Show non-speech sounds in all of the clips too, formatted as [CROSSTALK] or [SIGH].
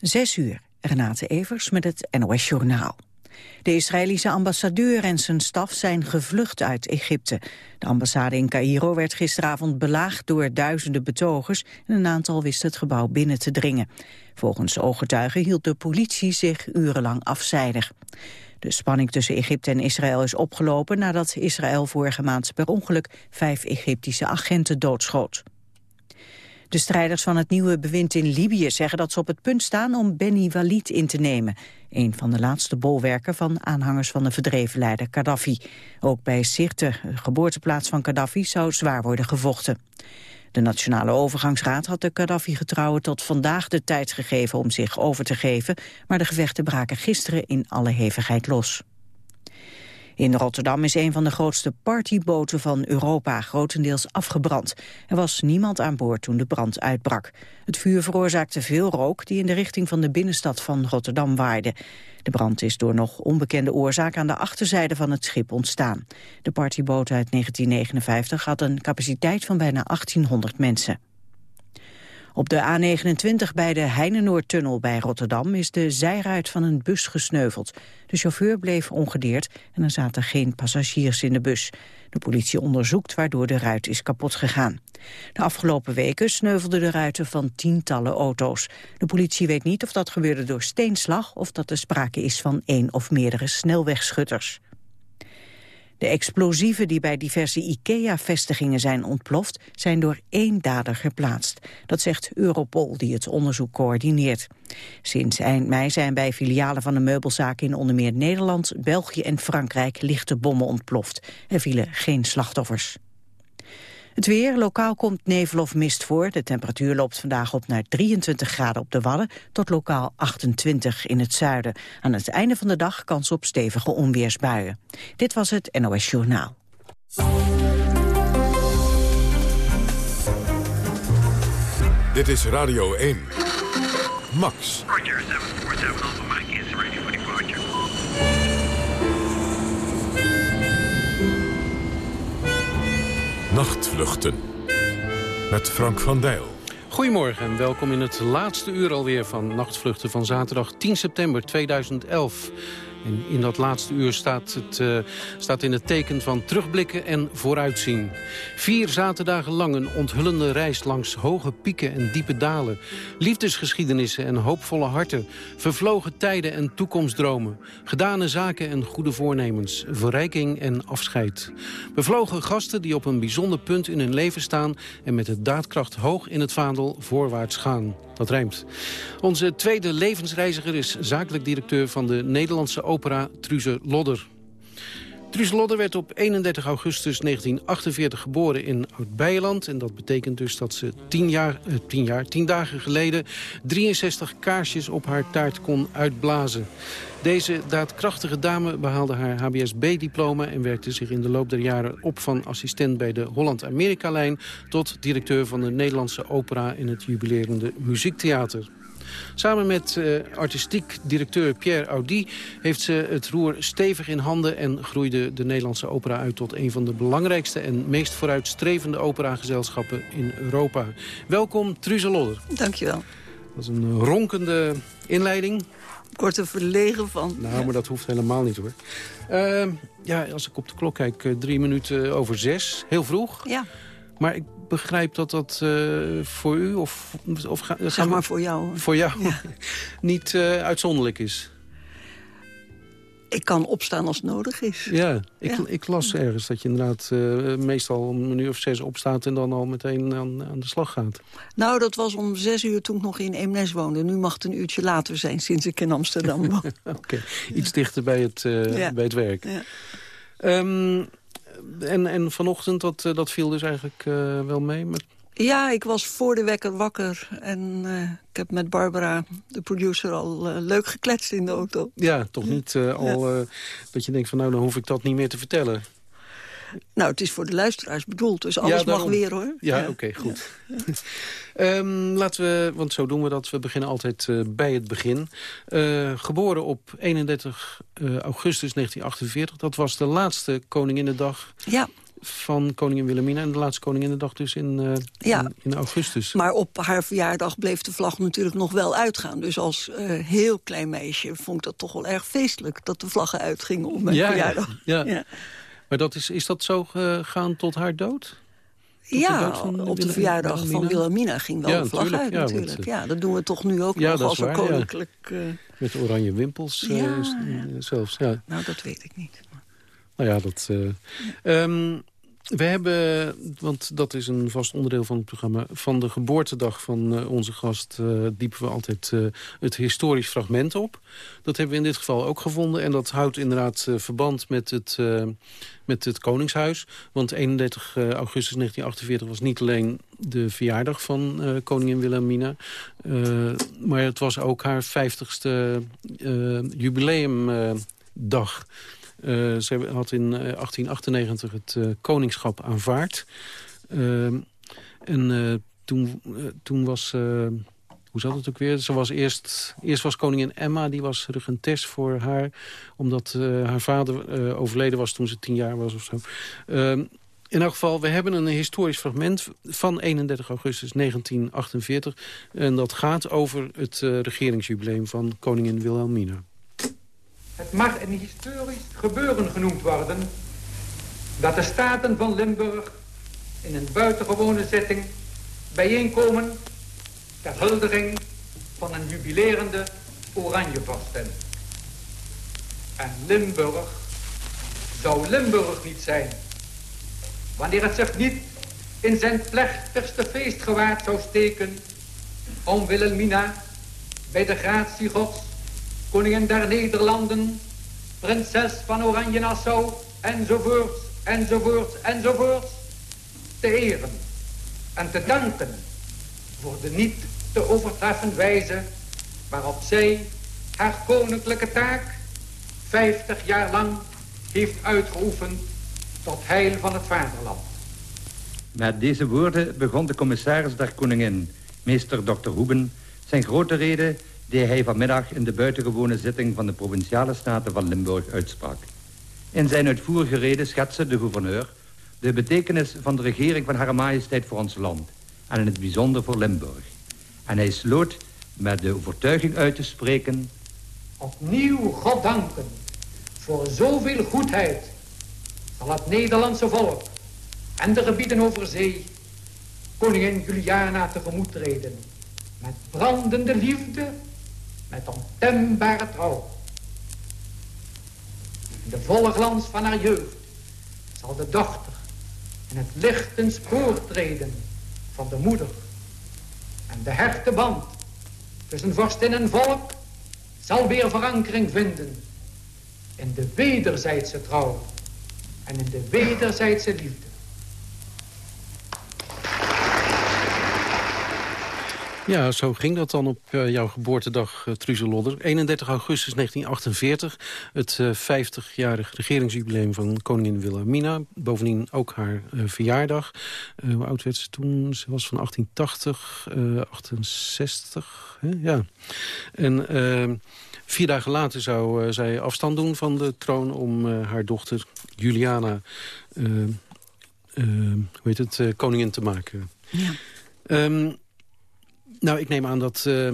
Zes uur, Renate Evers met het NOS Journaal. De Israëlische ambassadeur en zijn staf zijn gevlucht uit Egypte. De ambassade in Cairo werd gisteravond belaagd door duizenden betogers... en een aantal wist het gebouw binnen te dringen. Volgens ooggetuigen hield de politie zich urenlang afzijdig. De spanning tussen Egypte en Israël is opgelopen... nadat Israël vorige maand per ongeluk vijf Egyptische agenten doodschoot. De strijders van het nieuwe bewind in Libië zeggen dat ze op het punt staan om Beni Walid in te nemen. Een van de laatste bolwerken van aanhangers van de verdreven leider Gaddafi. Ook bij Sirte, geboorteplaats van Gaddafi, zou zwaar worden gevochten. De Nationale Overgangsraad had de Gaddafi-getrouwen tot vandaag de tijd gegeven om zich over te geven, maar de gevechten braken gisteren in alle hevigheid los. In Rotterdam is een van de grootste partyboten van Europa grotendeels afgebrand. Er was niemand aan boord toen de brand uitbrak. Het vuur veroorzaakte veel rook die in de richting van de binnenstad van Rotterdam waaide. De brand is door nog onbekende oorzaak aan de achterzijde van het schip ontstaan. De partyboot uit 1959 had een capaciteit van bijna 1800 mensen. Op de A29 bij de Heinenoordtunnel bij Rotterdam is de zijruit van een bus gesneuveld. De chauffeur bleef ongedeerd en er zaten geen passagiers in de bus. De politie onderzoekt waardoor de ruit is kapot gegaan. De afgelopen weken sneuvelden de ruiten van tientallen auto's. De politie weet niet of dat gebeurde door steenslag of dat er sprake is van één of meerdere snelwegschutters. De explosieven die bij diverse IKEA-vestigingen zijn ontploft... zijn door één dader geplaatst. Dat zegt Europol, die het onderzoek coördineert. Sinds eind mei zijn bij filialen van de meubelzaken in onder meer Nederland... België en Frankrijk lichte bommen ontploft. Er vielen geen slachtoffers. Het weer, lokaal komt nevel of mist voor. De temperatuur loopt vandaag op naar 23 graden op de Wadden... tot lokaal 28 in het zuiden. Aan het einde van de dag kans op stevige onweersbuien. Dit was het NOS Journaal. Dit is Radio 1. Max. Roger, 747 Nachtvluchten. Met Frank van Dijl. Goedemorgen en welkom in het laatste uur alweer van Nachtvluchten van zaterdag 10 september 2011. En in dat laatste uur staat, het, uh, staat in het teken van terugblikken en vooruitzien. Vier zaterdagen lang een onthullende reis langs hoge pieken en diepe dalen. Liefdesgeschiedenissen en hoopvolle harten. Vervlogen tijden en toekomstdromen. Gedane zaken en goede voornemens. Verrijking en afscheid. Bevlogen gasten die op een bijzonder punt in hun leven staan... en met de daadkracht hoog in het vaandel voorwaarts gaan. Dat rijmt. Onze tweede levensreiziger is zakelijk directeur van de Nederlandse opera Truze Lodder. Truus Lodder werd op 31 augustus 1948 geboren in Oud-Beijerland. En dat betekent dus dat ze tien, jaar, eh, tien, jaar, tien dagen geleden 63 kaarsjes op haar taart kon uitblazen. Deze daadkrachtige dame behaalde haar HBSB-diploma... en werkte zich in de loop der jaren op van assistent bij de Holland-Amerika-lijn... tot directeur van de Nederlandse opera in het jubilerende muziektheater. Samen met uh, artistiek directeur Pierre Audi heeft ze het roer stevig in handen... en groeide de Nederlandse opera uit tot een van de belangrijkste... en meest vooruitstrevende operagezelschappen in Europa. Welkom, Truze Lodder. Dankjewel. Dat is een ronkende inleiding. Ik word er verlegen van. Nou, maar dat hoeft helemaal niet hoor. Uh, ja, als ik op de klok kijk, uh, drie minuten over zes. Heel vroeg. Ja. Maar ik begrijp dat dat uh, voor u, of, of ga, zeg maar voor jou. Voor jou, ja. [LAUGHS] niet uh, uitzonderlijk is. Ik kan opstaan als het nodig is. Ja, ik, ja. ik las ergens dat je inderdaad uh, meestal om een uur of zes opstaat... en dan al meteen aan, aan de slag gaat. Nou, dat was om zes uur toen ik nog in Eemnes woonde. Nu mag het een uurtje later zijn sinds ik in Amsterdam [LAUGHS] woon. Oké, okay. iets dichter bij het, bij het werk. Ja. Um, en, en vanochtend, dat, dat viel dus eigenlijk uh, wel mee? Ja, ik was voor de wekker wakker. En uh, ik heb met Barbara, de producer, al uh, leuk gekletst in de auto. Ja, toch niet al ja. dat je denkt van nou, dan hoef ik dat niet meer te vertellen. Nou, het is voor de luisteraars bedoeld, dus alles ja, mag weer, hoor. Ja, ja. oké, okay, goed. [LAUGHS] Um, laten we, want zo doen we dat, we beginnen altijd uh, bij het begin. Uh, geboren op 31 uh, augustus 1948, dat was de laatste Koninginnedag. Ja. van koningin Wilhelmina... en de laatste koninginnedag dus in, uh, Ja. in, in augustus. Maar op haar verjaardag bleef de vlag natuurlijk nog wel uitgaan. Dus als eh, heel klein meisje vond ik dat toch wel erg feestelijk... dat de vlaggen uitgingen op mijn ja, verjaardag. Ja, Ja. Maar dat is, is dat zo gegaan tot haar dood? Ja, van op de verjaardag van Wilhelmina? Wilhelmina ging wel Ja, de vlag natuurlijk, uit ja, natuurlijk. eh, Ja, dat doen we toch nu ook nog als een koninklijk... eh, Met oranje wimpels eh, Ja, is- ja. zelfs. Ja. nou, dat weet ik niet. Nou ja, dat... eh, ehm, we hebben, want dat is een vast onderdeel van het programma... van de geboortedag van eh, onze gast eh, diepen we altijd eh, het historisch fragment op. Dat hebben we in dit geval ook gevonden. En dat houdt inderdaad verband met het, met het Koningshuis. Want 31 augustus 1948 was niet alleen de verjaardag van koningin Wilhelmina... maar het was ook haar 50ste eh, jubileumdag... Uh, ze had in uh, 1898 het uh, koningschap aanvaard. Ehm, en eh, toen, toen was... hoe zat het ook weer? Ze was eerst, eerst was koningin Emma, die was regentes voor haar... omdat haar vader overleden was toen ze tien jaar was of zo. Ehm, in elk geval, we hebben een historisch fragment van 31 augustus 1948. En dat gaat over het regeringsjubileum van koningin Wilhelmina. Het mag een historisch gebeuren genoemd worden dat de staten van Limburg in een buitengewone zitting bijeenkomen ter huldiging van een jubilerende Oranjevorsten. En Limburg zou Limburg niet zijn wanneer het zich niet in zijn plechtigste feestgewaad zou steken om Wilhelmina bij de gratie gods koningin der Nederlanden, prinses van Oranje-Nassau, enzovoorts, enzovoorts, enzovoorts, te eren en te danken voor de niet te overtreffen wijze waarop zij haar koninklijke taak 50 jaar lang heeft uitgeoefend tot heil van het vaderland. Met deze woorden begon de commissaris der koningin, meester Dr. Hoeben, zijn grote reden die hij vanmiddag in de buitengewone zitting van de Provinciale Staten van Limburg uitsprak. In zijn uitvoerige reden schetste de gouverneur de betekenis van de regering van Hare Majesteit voor ons land en in het bijzonder voor Limburg. En hij sloot met de overtuiging uit te spreken... Opnieuw God danken voor zoveel goedheid zal het Nederlandse volk en de gebieden over zee koningin Juliana tegemoet treden met brandende liefde met ontembare trouw. In de volle glans van haar jeugd zal de dochter in het lichten spoor treden van de moeder. En de hechte band tussen vorstin en volk zal weer verankering vinden in de wederzijdse trouw en in de wederzijdse liefde. Ja, zo ging dat dan op uh, jouw geboortedag, uh, Truze Lodder. 31 augustus 1948, het uh, 50-jarig regeringsjubileum van koningin Wilhelmina. Bovendien ook haar uh, verjaardag. hoe oud werd ze toen? Ze was van 1880, 68, hè? ja. En vier dagen later zou zij afstand doen van de troon... om haar dochter Juliana, hoe heet het, koningin te maken. Ja. Um, nou, ik neem aan dat uh,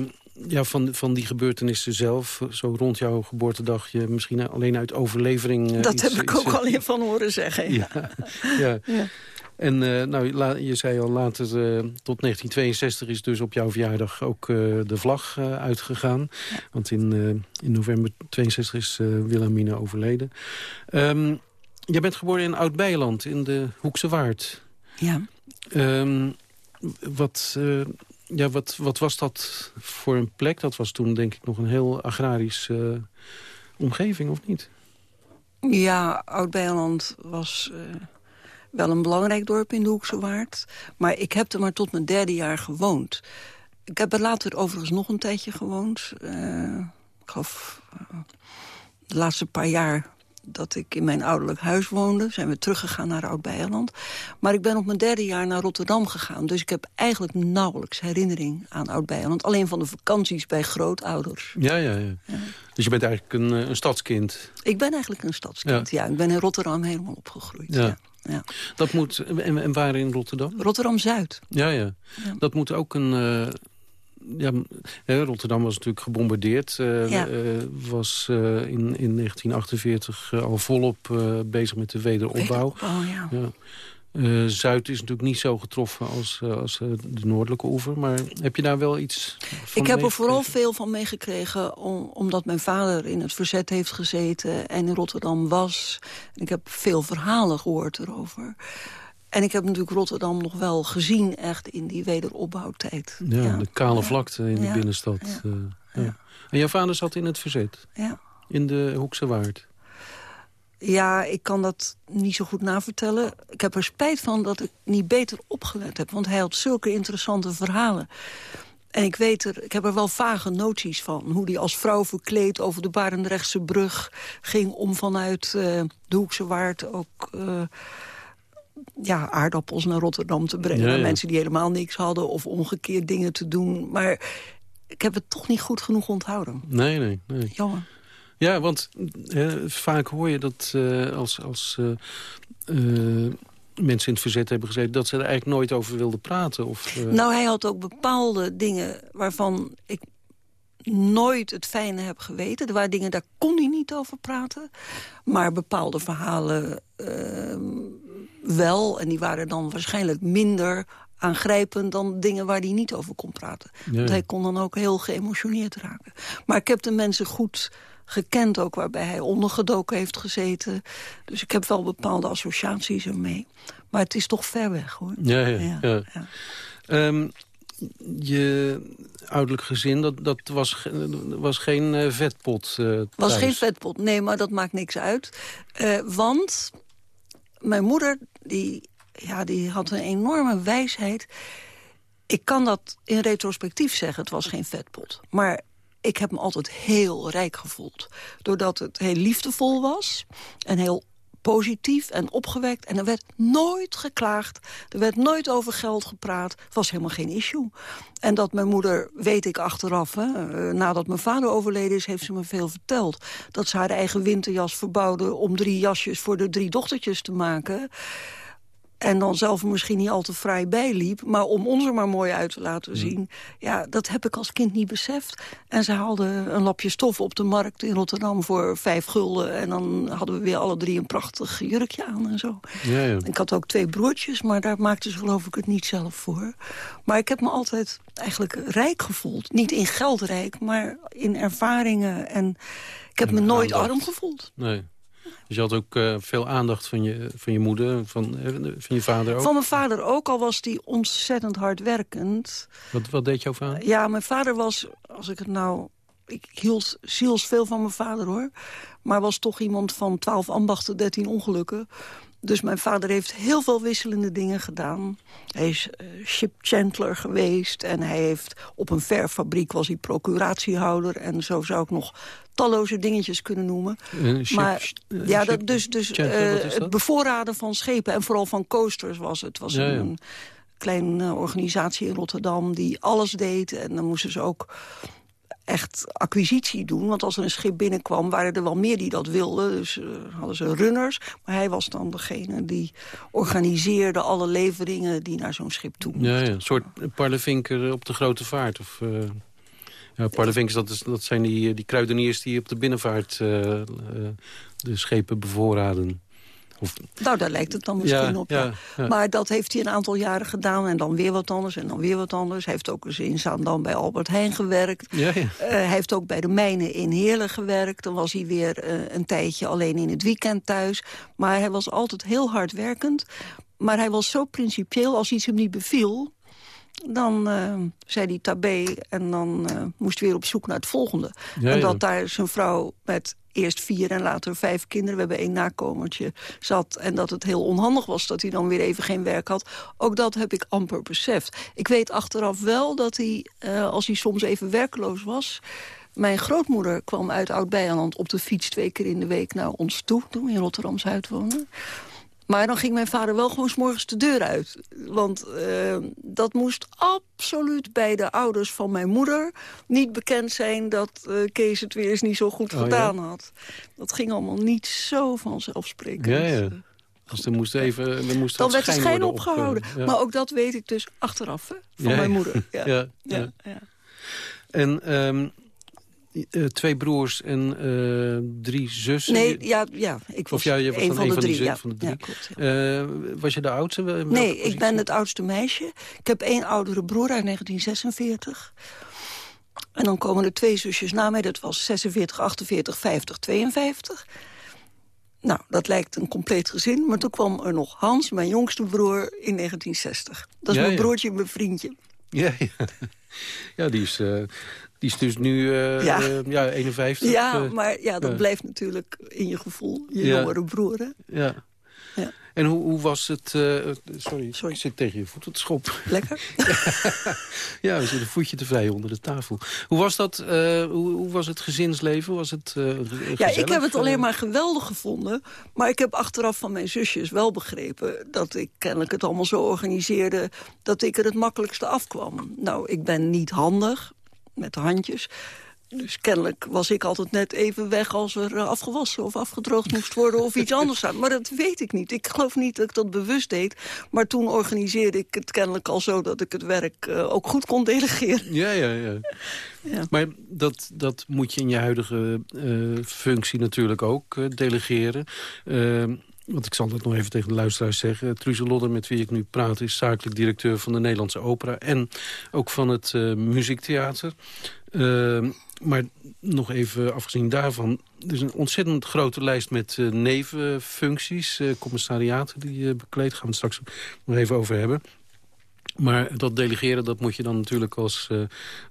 ja, van, van die gebeurtenissen zelf... zo rond jouw geboortedag je misschien alleen uit overlevering... Uh, dat iets, heb ik iets, ook al in van horen zeggen. Ja. ja, [LAUGHS] ja. ja. En uh, nou, je zei al later, tot 1962 is dus op jouw verjaardag ook de vlag uitgegaan. Ja. Want in, in november 62 is Wilhelmina overleden. Um, jij bent geboren in Oud-Beiland, in de Hoekse Waard. Ja. Um, wat... Ja, wat, wat was dat voor een plek? Dat was toen denk ik nog een heel agrarische uh, omgeving, of niet? Ja, Oud-Beijerland was uh, wel een belangrijk dorp in de Hoekse Waard. Maar ik heb er maar tot mijn derde jaar gewoond. Ik heb er later overigens nog een tijdje gewoond. Uh, ik geloof de laatste paar jaar dat ik in mijn ouderlijk huis woonde. Zijn we teruggegaan naar Oud-Beijerland. Maar ik ben op mijn derde jaar naar Rotterdam gegaan. Dus ik heb eigenlijk nauwelijks herinnering aan Oud-Beijerland. Alleen van de vakanties bij grootouders. Ja, ja, ja, ja. Dus je bent eigenlijk een, een stadskind? Ik ben eigenlijk een stadskind, ja. ja. Ik ben in Rotterdam helemaal opgegroeid, ja. ja. Ja. Dat moet, en, en waar in Rotterdam? Rotterdam-Zuid. Ja, ja, Dat moet ook een... eh, ja, Rotterdam was natuurlijk gebombardeerd. eh, Ja. eh, was eh, in, in 1948 eh, al volop bezig met de wederopbouw. Ja. Zuid is natuurlijk niet zo getroffen als, als de noordelijke oever. Maar heb je daar wel iets van Ik heb er vooral veel van meegekregen om, omdat mijn vader in het verzet heeft gezeten en in Rotterdam was. Ik heb veel verhalen gehoord erover. En ik heb natuurlijk Rotterdam nog wel gezien echt in die wederopbouwtijd. Ja, de kale vlakte in de Ja. binnenstad. Ja. eh, ja. En jouw vader zat in het verzet? Ja. In de Hoekse Waard? Ja, ik kan dat niet zo goed navertellen. Ik heb er spijt van dat ik niet beter opgelet heb. Want hij had zulke interessante verhalen. En ik weet er, ik heb er wel vage noties van. Hoe hij als vrouw verkleed over de Barendrechtse brug ging... om vanuit eh, de Hoekse Waard ook eh, ja, aardappels naar Rotterdam te brengen. Ja, mensen die helemaal niks hadden of omgekeerd dingen te doen. Maar ik heb het toch niet goed genoeg onthouden. Nee, nee, nee. Jammer. Ja, want eh, vaak hoor je dat eh, als, als eh, eh, mensen in het verzet hebben gezeten... dat ze er eigenlijk nooit over wilden praten. Of, Nou, hij had ook bepaalde dingen waarvan ik nooit het fijne heb geweten. Er waren dingen, daar kon hij niet over praten. Maar bepaalde verhalen ehm, wel. En die waren dan waarschijnlijk minder aangrijpend dan dingen waar hij niet over kon praten. Ja. Want hij kon dan ook heel geëmotioneerd raken. Maar ik heb de mensen goed gekend ook waarbij hij ondergedoken heeft gezeten. Dus ik heb wel bepaalde associaties ermee. Maar het is toch ver weg, hoor. ja, ja, Ja. Ehm, je ouderlijk gezin, dat, dat was, was geen eh, vetpot eh was geen vetpot, nee, maar dat maakt niks uit. Eh, want mijn moeder, die, ja, die had een enorme wijsheid. Ik kan dat in retrospectief zeggen, het was geen vetpot. Maar ik heb me altijd heel rijk gevoeld. Doordat het heel liefdevol was en heel positief en opgewekt. En er werd nooit geklaagd. Er werd nooit over geld gepraat. Het was helemaal geen issue. En dat mijn moeder, weet ik achteraf... Hè, eh, nadat mijn vader overleden is, heeft ze me veel verteld. Dat ze haar eigen winterjas verbouwde... om drie jasjes voor de drie dochtertjes te maken... En dan zelf misschien niet al te fraai bijliep... maar om ons er maar mooi uit te laten zien... ja, dat heb ik als kind niet beseft. En ze haalden een lapje stof op de markt in Rotterdam voor vijf gulden... en dan hadden we weer alle drie een prachtig jurkje aan en zo. Ja, ja. Ik had ook twee broertjes, maar daar maakten ze geloof ik het niet zelf voor. Maar ik heb me altijd eigenlijk rijk gevoeld. Niet in geld rijk, maar in ervaringen. En ik heb En me nooit aandacht. arm gevoeld. Nee. Dus je had ook eh, veel aandacht van je, van je moeder, van, eh, van je vader ook. Van mijn vader ook, al was die ontzettend hardwerkend. Wat, wat deed jouw vader? Ja, mijn vader was, als ik het nou... Ik hield zielsveel van mijn vader, hoor. Maar was toch iemand van 12 ambachten, 13 ongelukken. Dus mijn vader heeft heel veel wisselende dingen gedaan. Hij is eh, ship chandler geweest. En hij heeft op een verfabriek was hij procuratiehouder. En zo zou ik nog talloze dingetjes kunnen noemen. Een ship- maar eh, ja, dat, dus, dus Chandler, eh, het bevoorraden van schepen en vooral van coasters was het. Het was Ja, ja. een kleine organisatie in Rotterdam die alles deed. En dan moesten ze ook echt acquisitie doen. Want als er een schip binnenkwam, waren er wel meer die dat wilden. Dus eh, hadden ze runners. Maar hij was dan degene die organiseerde alle leveringen die naar zo'n schip toe Ja, moesten. ja, een soort parlevinker op de grote vaart. Of, eh ja, parlevinkers, dat, is, dat zijn die, die kruideniers die op de binnenvaart eh, eh, de schepen bevoorraden. Of, Nou, daar lijkt het dan misschien Ja, op. Ja. Maar dat heeft hij een aantal jaren gedaan. En dan weer wat anders en dan weer wat anders. Hij heeft ook eens in Zaandam bij Albert Heijn gewerkt. Eh, hij heeft ook bij de mijnen in Heerlen gewerkt. Dan was hij weer eh, een tijdje alleen in het weekend thuis. Maar hij was altijd heel hardwerkend. Maar hij was zo principieel, als iets hem niet beviel... dan eh, zei hij tabé en dan moest hij weer op zoek naar het volgende. En dat daar zijn vrouw met eerst vier en later vijf kinderen... we hebben één nakomertje zat... en dat het heel onhandig was dat hij dan weer even geen werk had. Ook dat heb ik amper beseft. Ik weet achteraf wel dat hij, eh, als hij soms even werkloos was... Mijn grootmoeder kwam uit Oud-Beijerland op de fiets twee keer in de week naar ons toe... toen we in Rotterdam-Zuid woonden. Maar dan ging mijn vader wel gewoon 's morgens de deur uit. Want eh, dat moest absoluut bij de ouders van mijn moeder niet bekend zijn... dat eh, Kees het weer eens niet zo goed Oh, ja? gedaan had. Dat ging allemaal niet zo vanzelfsprekend. Ja, ja. Dus er moest even er moest Dan werd de schijn opgehouden. op, eh, ja. Maar ook dat weet ik dus achteraf, hè, van Ja, mijn moeder. Ja. En ehm, eh, twee broers en eh, drie zussen. Nee, ja, ja, ik was Of ja, je was een van de van drie. ja. van de drie. Ja, klopt, ja. Eh, was je de oudste? Nee, ik ben het oudste meisje. Ik heb één oudere broer uit 1946. En dan komen er twee zusjes na mij. Dat was 46, 48, 50, 52. Nou, dat lijkt een compleet gezin. Maar toen kwam er nog Hans, mijn jongste broer, in 1960. Dat is Ja, mijn broertje en mijn vriendje. Ja, ja. [LAUGHS] ja die, is, die is dus nu eh, Ja. eh, ja, 51. Ja, eh, maar ja, dat blijft natuurlijk in je gevoel. Je Ja. jongere broer, hè? Ja. Ja. En hoe, hoe was het... sorry, Sorry. ik zit tegen je voeten te schoppen. Lekker. [LAUGHS] Ja, we zitten een voetje te vrij onder de tafel. Hoe was dat? hoe, hoe was het gezinsleven? Was het Ja, ik heb het alleen maar geweldig gevonden. Maar ik heb achteraf van mijn zusjes wel begrepen... dat ik kennelijk het allemaal zo organiseerde... dat ik er het makkelijkste afkwam. Nou, ik ben niet handig met de handjes. Dus kennelijk was ik altijd net even weg als er eh, afgewassen of afgedroogd moest worden of iets anders. aan. Maar dat weet ik niet. Ik geloof niet dat ik dat bewust deed. Maar toen organiseerde ik het kennelijk al zo dat ik het werk eh, ook goed kon delegeren. Ja, ja, ja. [LAUGHS] Ja. Maar dat, dat moet je in je huidige eh, functie natuurlijk ook eh, delegeren. Want ik zal dat nog even tegen de luisteraars zeggen. Truze Lodder, met wie ik nu praat, is zakelijk directeur van de Nederlandse Opera... en ook van het eh, Muziektheater. Eh, maar nog even afgezien daarvan... er is een ontzettend grote lijst met eh, nevenfuncties, commissariaten die je bekleedt. Gaan we het straks nog even over hebben. Maar dat delegeren, dat moet je dan natuurlijk als, eh,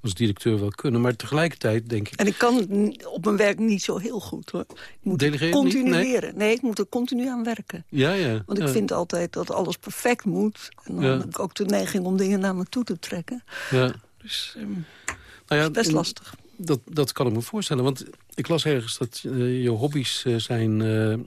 als directeur wel kunnen. Maar tegelijkertijd denk ik... En ik kan het op mijn werk niet zo heel goed, hoor. Ik moet Delegeren continu niet? Nee? leren. Nee, ik moet er continu aan werken. Ja, ja. Want ik ja, vind altijd dat alles perfect moet. En dan Ja. heb ik ook de neiging om dingen naar me toe te trekken. Ja. Dus ehm, Nou ja, best en lastig. Dat, dat kan ik me voorstellen. Want ik las ergens dat eh, je hobby's eh, zijn eh,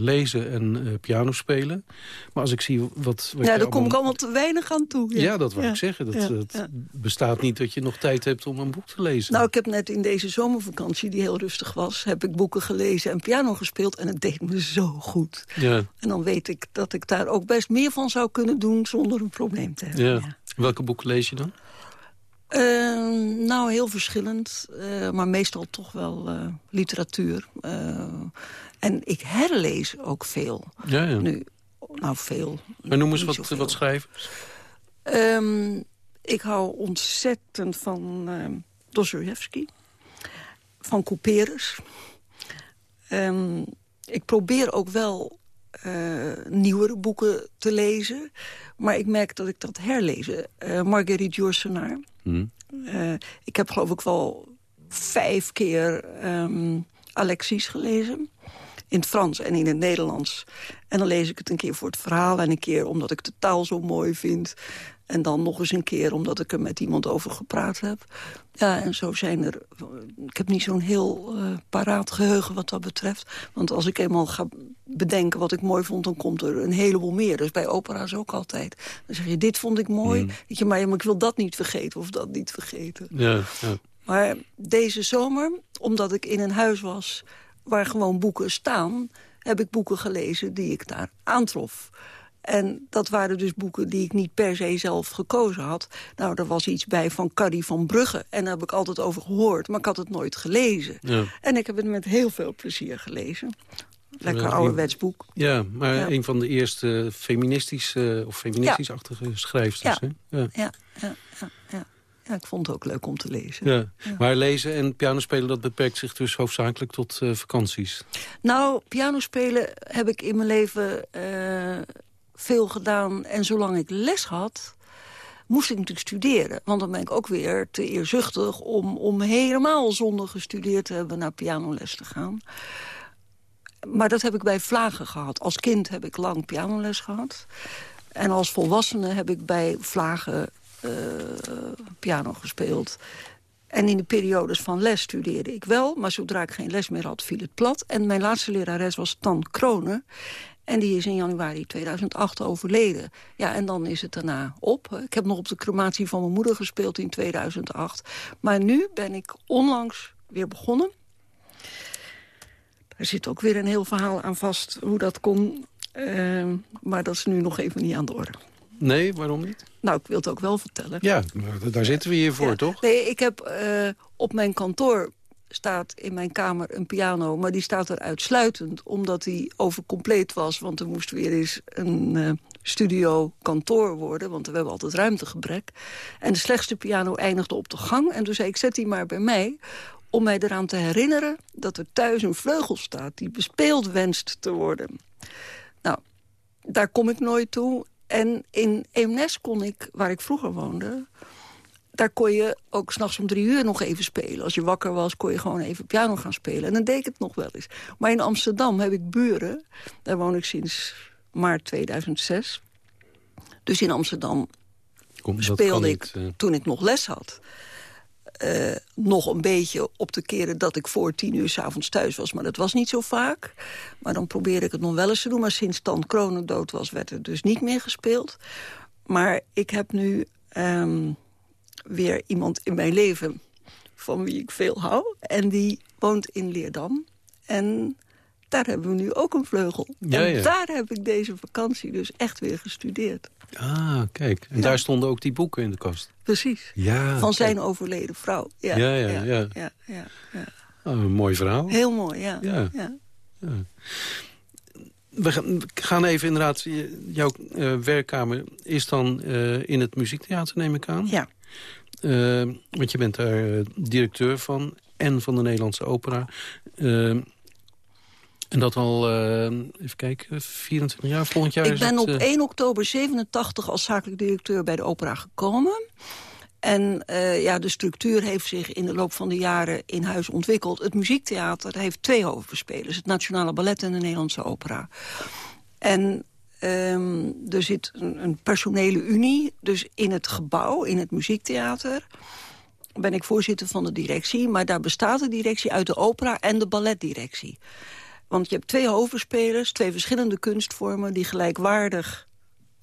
lezen en piano spelen. Maar als ik zie wat... wat Ja, daar kom ik allemaal te weinig aan toe. Ja, dat wou Ja. ik zeggen. Dat, Ja, ja. bestaat niet dat je nog tijd hebt om een boek te lezen. Nou, ik heb net in deze zomervakantie, die heel rustig was... heb ik boeken gelezen en piano gespeeld. En het deed me zo goed. ja, En dan weet ik dat ik daar ook best meer van zou kunnen doen... zonder een probleem te hebben. Welke boeken lees je dan? Eh, nou, heel verschillend. eh, maar meestal toch wel eh, literatuur. Eh, en ik herlees ook veel. Ja, ja. Nu, nou, veel. maar noem eens wat, wat schrijvers. Ehm, ik hou ontzettend van uh, Dostoevsky. Van Couperus. Ehm, ik probeer ook wel eh, nieuwere boeken te lezen. Maar ik merk dat ik dat herlezen. Uh, Marguerite Yourcenar. Hm. Uh, ik heb geloof ik wel vijf keer um, Alexis gelezen. In het Frans en in het Nederlands. En dan lees ik het een keer voor het verhaal... en een keer omdat ik de taal zo mooi vind. En dan nog eens een keer omdat ik er met iemand over gepraat heb. Ja, en zo zijn er... Ik heb niet zo'n heel uh, paraat geheugen wat dat betreft. Want als ik eenmaal ga bedenken wat ik mooi vond... dan komt er een heleboel meer. Dus bij opera's ook altijd. Dan zeg je, dit vond ik mooi. Mm. Weet je, maar, ja, maar ik wil dat niet vergeten of dat niet vergeten. Ja, ja. Maar deze zomer, omdat ik in een huis was waar gewoon boeken staan... heb ik boeken gelezen die ik daar aantrof. En dat waren dus boeken die ik niet per se zelf gekozen had. Nou, er was iets bij van Carrie van Brugge. En daar heb ik altijd over gehoord, maar ik had het nooit gelezen. Ja. En ik heb het met heel veel plezier gelezen. Lekker ouderwets boek. Ja, maar Ja. een van de eerste feministische of feministisch-achtige schrijfsters. Ja. Hè? Ja. Ja, ja, ja, ja. ja, ik vond het ook leuk om te lezen. Ja. Maar lezen en pianospelen, dat beperkt zich dus hoofdzakelijk tot eh, vakanties. Nou, pianospelen heb ik in mijn leven eh, veel gedaan. En zolang ik les had, moest ik natuurlijk studeren. Want dan ben ik ook weer te eerzuchtig om, om helemaal zonder gestudeerd te hebben... naar pianoles te gaan. Maar dat heb ik bij Vlagen gehad. Als kind heb ik lang pianoles gehad. En als volwassene heb ik bij Vlagen uh, piano gespeeld. En in de periodes van les studeerde ik wel. Maar zodra ik geen les meer had, viel het plat. En mijn laatste lerares was Tan Kronen. En die is in januari 2008 overleden. Ja, en dan is het daarna op. Ik heb nog op de crematie van mijn moeder gespeeld in 2008. Maar nu ben ik onlangs weer begonnen. Er zit ook weer een heel verhaal aan vast hoe dat kon. Ehm, maar dat is nu nog even niet aan de orde. Nee, waarom niet? Nou, ik wil het ook wel vertellen. Ja, daar zitten we hier voor, Ja. toch? Nee, ik heb eh, op mijn kantoor staat in mijn kamer een piano... maar die staat er uitsluitend omdat die overcompleet was... want er moest weer eens een eh, studio-kantoor worden... want we hebben altijd ruimtegebrek. En de slechtste piano eindigde op de gang. En toen zei ik, zet die maar bij mij om mij eraan te herinneren... dat er thuis een vleugel staat die bespeeld wenst te worden. Nou, daar kom ik nooit toe. En in Eemnes kon ik, waar ik vroeger woonde... daar kon je ook s'nachts om drie uur nog even spelen. Als je wakker was, kon je gewoon even piano gaan spelen. En dan deed ik het nog wel eens. Maar in Amsterdam heb ik buren. Daar woon ik sinds maart 2006. Dus in Amsterdam Kom, speelde ik, niet, eh. toen ik nog les had... eh, nog een beetje op de keren dat ik voor tien uur s'avonds thuis was. Maar dat was niet zo vaak. Maar dan probeerde ik het nog wel eens te doen. Maar sinds Stan Kronen dood was, werd het dus niet meer gespeeld. Maar ik heb nu ehm, weer iemand in mijn leven van wie ik veel hou. En die woont in Leerdam. En daar hebben we nu ook een vleugel. Ja, en daar heb ik deze vakantie dus echt weer gestudeerd. Ah, kijk. En daar stonden ook die boeken in de kast. Precies. Ja, Van zijn kijk. overleden vrouw. Ja, Ja, ja, ja. ja, ja, ja. Oh, een mooi verhaal. Heel mooi, ja. Ja. We gaan- even inderdaad... Jouw eh, werkkamer is dan eh, in het muziektheater, neem ik aan. Ja. Eh, want je bent daar eh, directeur van en van de Nederlandse opera. Eh, en dat al, even kijken, 24 jaar volgend jaar Ik ben het, op eh, 1 oktober 87 als zakelijk directeur bij de opera gekomen. En ja, de structuur heeft zich in de loop van de jaren in huis ontwikkeld. Het muziektheater heeft twee hoofdspelers. Het Nationale Ballet en de Nederlandse Opera. En ehm, er zit een, personele unie. Dus in het gebouw, in het muziektheater ben ik voorzitter van de directie. Maar daar bestaat de directie uit de opera en de balletdirectie. Want je hebt twee hoofdspelers, twee verschillende kunstvormen... die gelijkwaardig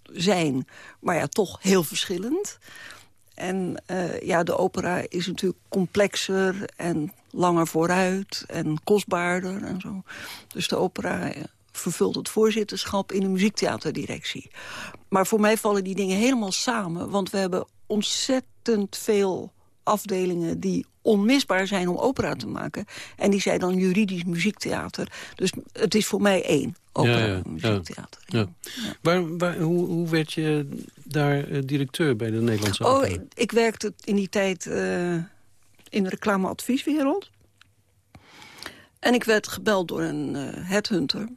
zijn, maar ja, toch heel verschillend. En eh, ja, de opera is natuurlijk complexer en langer vooruit en kostbaarder en zo. Dus de opera eh, vervult het voorzitterschap in de muziektheaterdirectie. Maar voor mij vallen die dingen helemaal samen, want we hebben ontzettend veel afdelingen die onmisbaar zijn om opera te maken. En die zijn dan juridisch muziektheater. Dus het is voor mij één opera Ja, ja, ja. muziektheater. Ja. Waar, waar, hoe, hoe werd je daar eh, directeur bij de Nederlandse Oh, opera? ik, ik werkte in die tijd eh, in de reclameadvieswereld. En ik werd gebeld door een eh headhunter...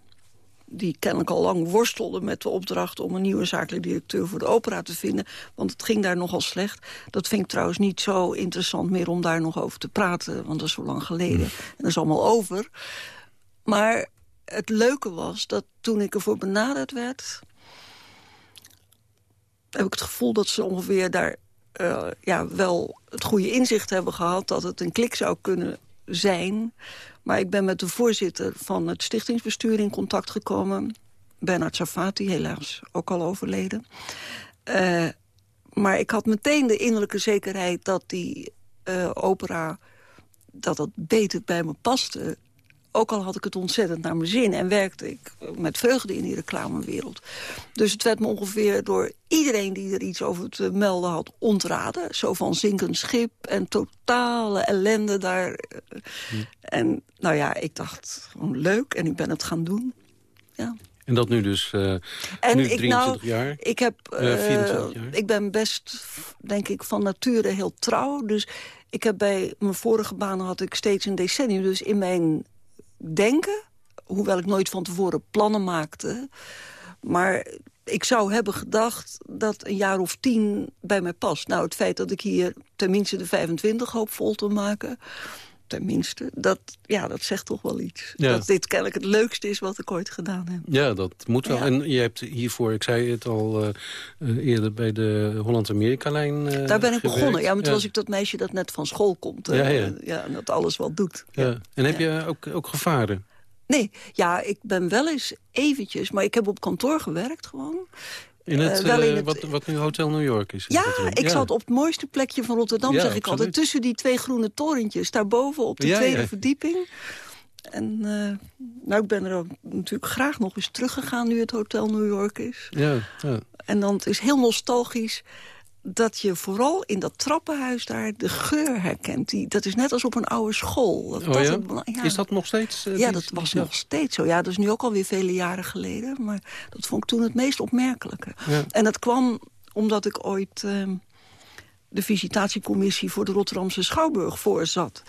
die kennelijk al lang worstelde met de opdracht... om een nieuwe zakelijk directeur voor de opera te vinden. Want het ging daar nogal slecht. Dat vind ik trouwens niet zo interessant meer om daar nog over te praten. Want dat is zo lang geleden. En dat is allemaal over. Maar het leuke was dat toen ik ervoor benaderd werd heb ik het gevoel dat ze ongeveer daar eh, ja, wel het goede inzicht hebben gehad... dat het een klik zou kunnen zijn. Maar ik ben met de voorzitter van het stichtingsbestuur in contact gekomen. Bernard Safati, helaas ook al overleden. Eh, maar ik had meteen de innerlijke zekerheid dat die eh, opera... dat dat beter bij me paste. Ook al had ik het ontzettend naar mijn zin en werkte ik met vreugde in die reclamewereld. Dus het werd me ongeveer door iedereen die er iets over te melden had ontraden. Zo van zinkend schip en totale ellende daar. En nou ja, ik dacht gewoon leuk en ik ben het gaan doen. Ja. En dat nu dus eh, En nu ik, 23 nou, jaar? Ik, heb, Eh, eh, 24 jaar. ik ben best, denk ik, van nature heel trouw. Dus ik heb bij mijn vorige banen had ik steeds een decennium. Dus in mijn denken, hoewel ik nooit van tevoren plannen maakte... maar ik zou hebben gedacht dat een jaar of tien bij mij past. Nou, het feit dat ik hier tenminste de 25 hoop vol te maken... tenminste, dat, ja, dat zegt toch wel iets. Ja. Dat dit kennelijk het leukste is wat ik ooit gedaan heb. Ja, dat moet wel. Ja. En je hebt hiervoor, ik zei het al eh, eh, eerder... bij de Holland-Amerika-lijn eh, Daar ben ik gewerkt. begonnen. Ja, maar toen was ik dat meisje dat net van school komt. Ja, ja. ja, en dat alles wat doet. Ja. En heb je ook, ook gevaren? Nee, ja, ik ben wel eens eventjes... maar ik heb op kantoor gewerkt gewoon. In het, Eh, wel in eh, het- Wat, wat nu Hotel New York is. Ja, ik zat op het mooiste plekje van Rotterdam, Ja, zeg ik absoluut. altijd. Tussen die twee groene torentjes, daarboven op de Ja, tweede verdieping. En uh, nou, ik ben er ook natuurlijk graag nog eens teruggegaan nu het Hotel New York is. Ja, ja. En dan het is heel nostalgisch dat je vooral in dat trappenhuis daar de geur herkent. Die, dat is net als op een oude school. Dat, Oh ja? Is dat nog steeds? eh, Ja, dat was ja. nog steeds zo. Ja, dat is nu ook alweer vele jaren geleden. Maar dat vond ik toen het meest opmerkelijke. En dat kwam omdat ik ooit ehm, de visitatiecommissie... voor de Rotterdamse Schouwburg voorzat.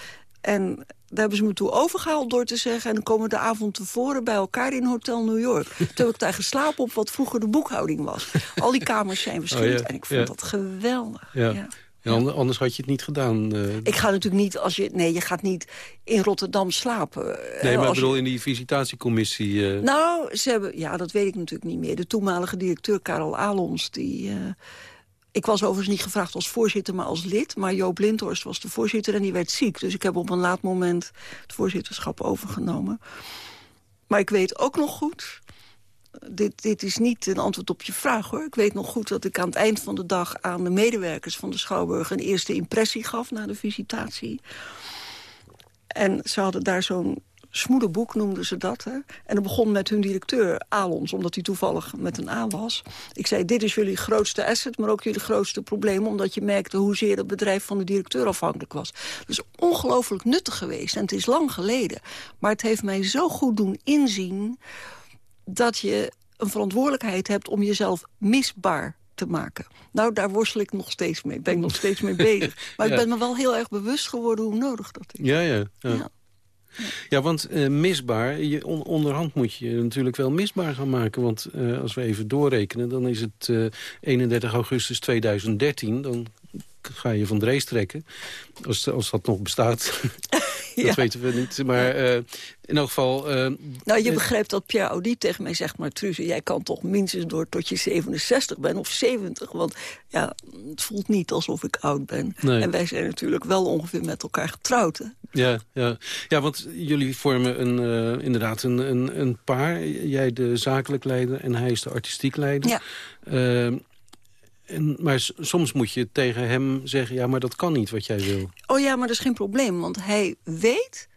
En daar hebben ze me toe overgehaald door te zeggen... en dan komen we de avond tevoren bij elkaar in Hotel New York. [LAUGHS] Toen heb ik daar geslapen op wat vroeger de boekhouding was. Al die kamers zijn verschillend Oh ja, en ik vond ja. dat geweldig. Ja. ja. Ja, ander- anders had je het niet gedaan. eh. Ik ga natuurlijk niet, als je, nee, je gaat niet in Rotterdam slapen. nee, Eh, maar ik als je- bedoel in die visitatiecommissie... eh, Nou, ze hebben, ja, dat weet ik natuurlijk niet meer. De toenmalige directeur Karel Alons, die... ik was overigens niet gevraagd als voorzitter, maar als lid. Maar Joop Lindhorst was de voorzitter en die werd ziek. Dus ik heb op een laat moment het voorzitterschap overgenomen. Maar ik weet ook nog goed... Dit, dit is niet een antwoord op je vraag, hoor. Ik weet nog goed dat ik aan het eind van de dag... aan de medewerkers van de Schouwburg een eerste impressie gaf... na de visitatie. En ze hadden daar zo'n smoedenboek, noemden ze dat. Hè? En dat begon met hun directeur, Alons, omdat hij toevallig met een A was. Ik zei, dit is jullie grootste asset, maar ook jullie grootste probleem... omdat je merkte hoezeer het bedrijf van de directeur afhankelijk was. Dus ongelooflijk nuttig geweest. En het is lang geleden. Maar het heeft mij zo goed doen inzien... dat je een verantwoordelijkheid hebt om jezelf misbaar te maken. Nou, daar worstel ik nog steeds mee. Ben ik nog steeds mee bezig. [LAUGHS] Maar Ja. ik ben me wel heel erg bewust geworden hoe nodig dat is. Ja, ja. Ja, Ja. Ja want eh, misbaar, je, on- onderhand moet je natuurlijk wel misbaar gaan maken. Want eh, als we even doorrekenen, dan is het eh, 31 augustus 2013. Dan ga je van Drees trekken. Als, als dat nog bestaat. [LAUGHS] [LAUGHS] dat Ja. weten we niet. Maar eh, in elk geval... eh, Nou, je eh, begrijpt dat Pierre Audi tegen mij zegt... maar Truze, jij kan toch minstens door tot je 67 bent of 70. Want ja, het voelt niet alsof ik oud ben. Nee. En wij zijn natuurlijk wel ongeveer met elkaar getrouwd. Hè? Ja, ja. ja, want jullie vormen een, inderdaad een, een, een paar. Jij de zakelijk leider en hij is de artistiek leider. Ja. En, maar soms moet je tegen hem zeggen... ja, maar dat kan niet wat jij wil. Oh ja, maar dat is geen probleem. Want hij weet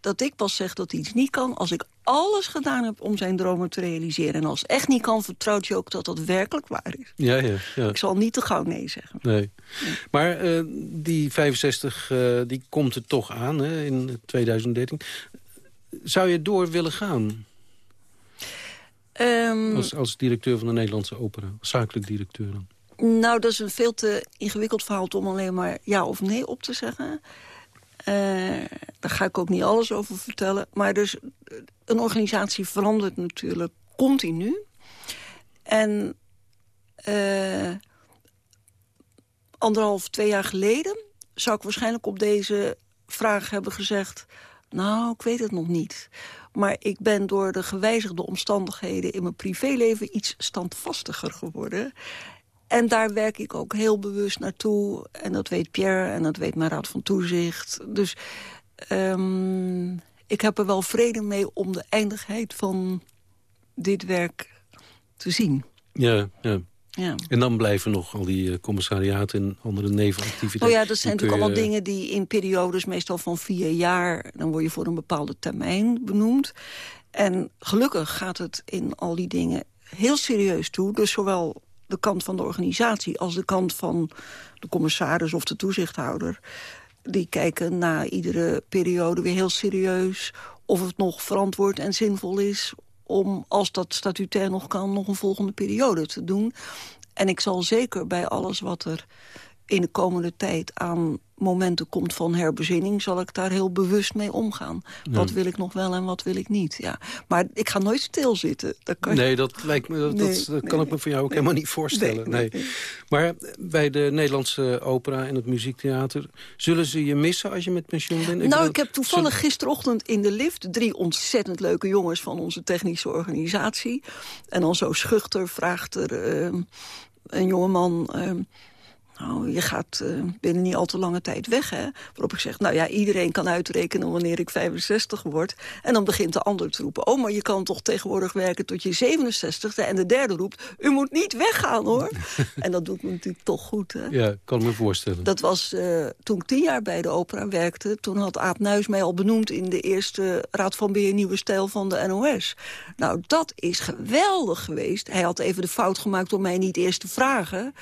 dat ik pas zeg dat iets niet kan... als ik alles gedaan heb om zijn dromen te realiseren. En als het echt niet kan, vertrouwt je ook dat dat werkelijk waar is. Ja, ja, ja. Ik zal niet te gauw nee zeggen. Nee. Maar eh, die 65, eh, die komt er toch aan hè, in 2013. Zou je door willen gaan Ehm, als, als directeur van de Nederlandse opera? Zakelijk directeur dan? Nou, dat is een veel te ingewikkeld verhaal om alleen maar ja of nee op te zeggen. Eh, daar ga ik ook niet alles over vertellen. Maar dus, een organisatie verandert natuurlijk continu. En eh, anderhalf, twee jaar geleden... zou ik waarschijnlijk op deze vraag hebben gezegd... nou, ik weet het nog niet. Maar ik ben door de gewijzigde omstandigheden in mijn privéleven... iets standvastiger geworden. En daar werk ik ook heel bewust naartoe. En dat weet Pierre en dat weet mijn raad van toezicht. Dus ehm, ik heb er wel vrede mee om de eindigheid van dit werk te zien. Ja, ja. Ja. En dan blijven nog al die eh, commissariaten en andere nevenactiviteiten. Oh ja, dat zijn natuurlijk allemaal dingen die in periodes, meestal van vier jaar... dan word je voor een bepaalde termijn benoemd. En gelukkig gaat het in al die dingen heel serieus toe. Dus zowel de kant van de organisatie als de kant van de commissaris of de toezichthouder... die kijken na iedere periode weer heel serieus... of het nog verantwoord en zinvol is om, als dat statutair nog kan... nog een volgende periode te doen. En ik zal zeker bij alles wat er in de komende tijd aan momenten komt van herbezinning... zal ik daar heel bewust mee omgaan. Wat wil ik nog wel en wat wil ik niet. Ja. Maar ik ga nooit stilzitten. Dat kan Nee, dat, lijkt me, dat, Nee, dat, dat nee, kan ik me voor jou ook helemaal niet voorstellen. Nee, Maar bij de Nederlandse opera en het muziektheater... zullen ze je missen als je met pensioen bent? nou, ik heb toevallig zullen- gisterochtend in de lift... drie ontzettend leuke jongens van onze technische organisatie. En dan zo schuchter vraagt er ehm, een jongeman... ehm nou, je gaat uh, binnen niet al te lange tijd weg, hè? Waarop ik zeg, nou ja, iedereen kan uitrekenen wanneer ik 65 word. En dan begint de ander te roepen, oh, maar je kan toch tegenwoordig werken tot je 67ste. En de derde roept, u moet niet weggaan, hoor. [LAUGHS] en dat doet me natuurlijk toch goed, hè? Ja, kan me voorstellen. Dat was uh, toen ik tien jaar bij de opera werkte. Toen had Aap Nuis mij al benoemd in de eerste Raad van Beheer Nieuwe Stijl van de NOS. Nou, dat is geweldig geweest. Hij had even de fout gemaakt om mij niet eerst te vragen.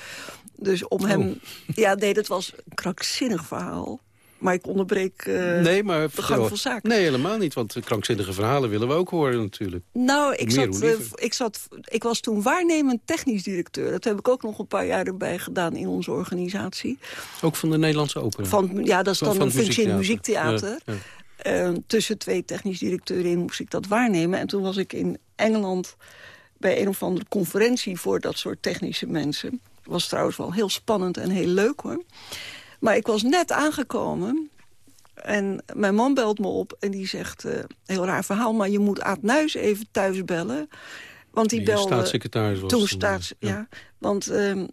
Dus om hem... Oh. Ja, nee, dat was een krankzinnig verhaal. Maar ik onderbreek uh, nee, maar, de gang van zaken. Nee, helemaal niet, want krankzinnige verhalen willen we ook horen natuurlijk. Nou, ik, zat, uh, ik, zat, ik was toen waarnemend technisch directeur. Dat heb ik ook nog een paar jaar erbij gedaan in onze organisatie. Ook van de Nederlandse opera? Van, ja, dat is dan een functie in het muziektheater. Ja, ja. Uh, tussen twee technisch directeuren in moest ik dat waarnemen. En toen was ik in Engeland bij een of andere conferentie... voor dat soort technische mensen was trouwens wel heel spannend en heel leuk hoor. Maar ik was net aangekomen en mijn man belt me op en die zegt... Uh, heel raar verhaal, maar je moet Aad Nuis even thuis bellen. Want die, die belde... staatssecretaris was. Toen staats, ja. Want uh,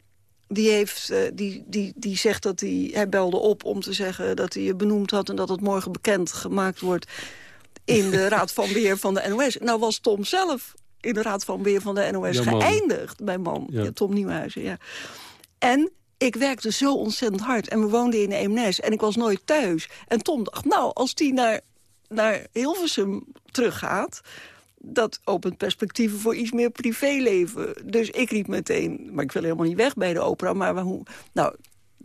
die, heeft, uh, die, die, die zegt dat hij... Hij belde op om te zeggen dat hij je benoemd had... en dat het morgen bekend gemaakt wordt in de [LAUGHS] Raad van Beheer van de NOS. Nou was Tom zelf in de Raad van Beheer van de NOS geëindigd. Mijn man, ja. Tom Nieuwhuizen. Ja. En ik werkte zo ontzettend hard. En we woonden in de Eemnes. En ik was nooit thuis. En Tom dacht, nou, als die naar, naar Hilversum teruggaat... dat opent perspectieven voor iets meer privéleven. Dus ik riep meteen, maar ik wil helemaal niet weg bij de opera. Maar hoe, nou,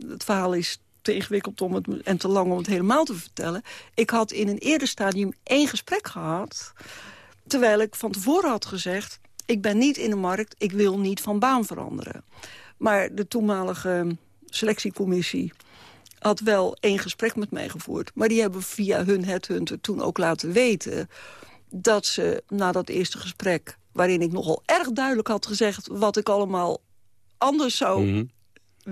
het verhaal is te ingewikkeld om het, en te lang om het helemaal te vertellen. Ik had in een eerder stadium één gesprek gehad... Terwijl ik van tevoren had gezegd... ik ben niet in de markt, ik wil niet van baan veranderen. Maar de toenmalige selectiecommissie had wel één gesprek met mij gevoerd. Maar die hebben via hun headhunter toen ook laten weten... dat ze na dat eerste gesprek, waarin ik nogal erg duidelijk had gezegd... wat ik allemaal anders zou mhm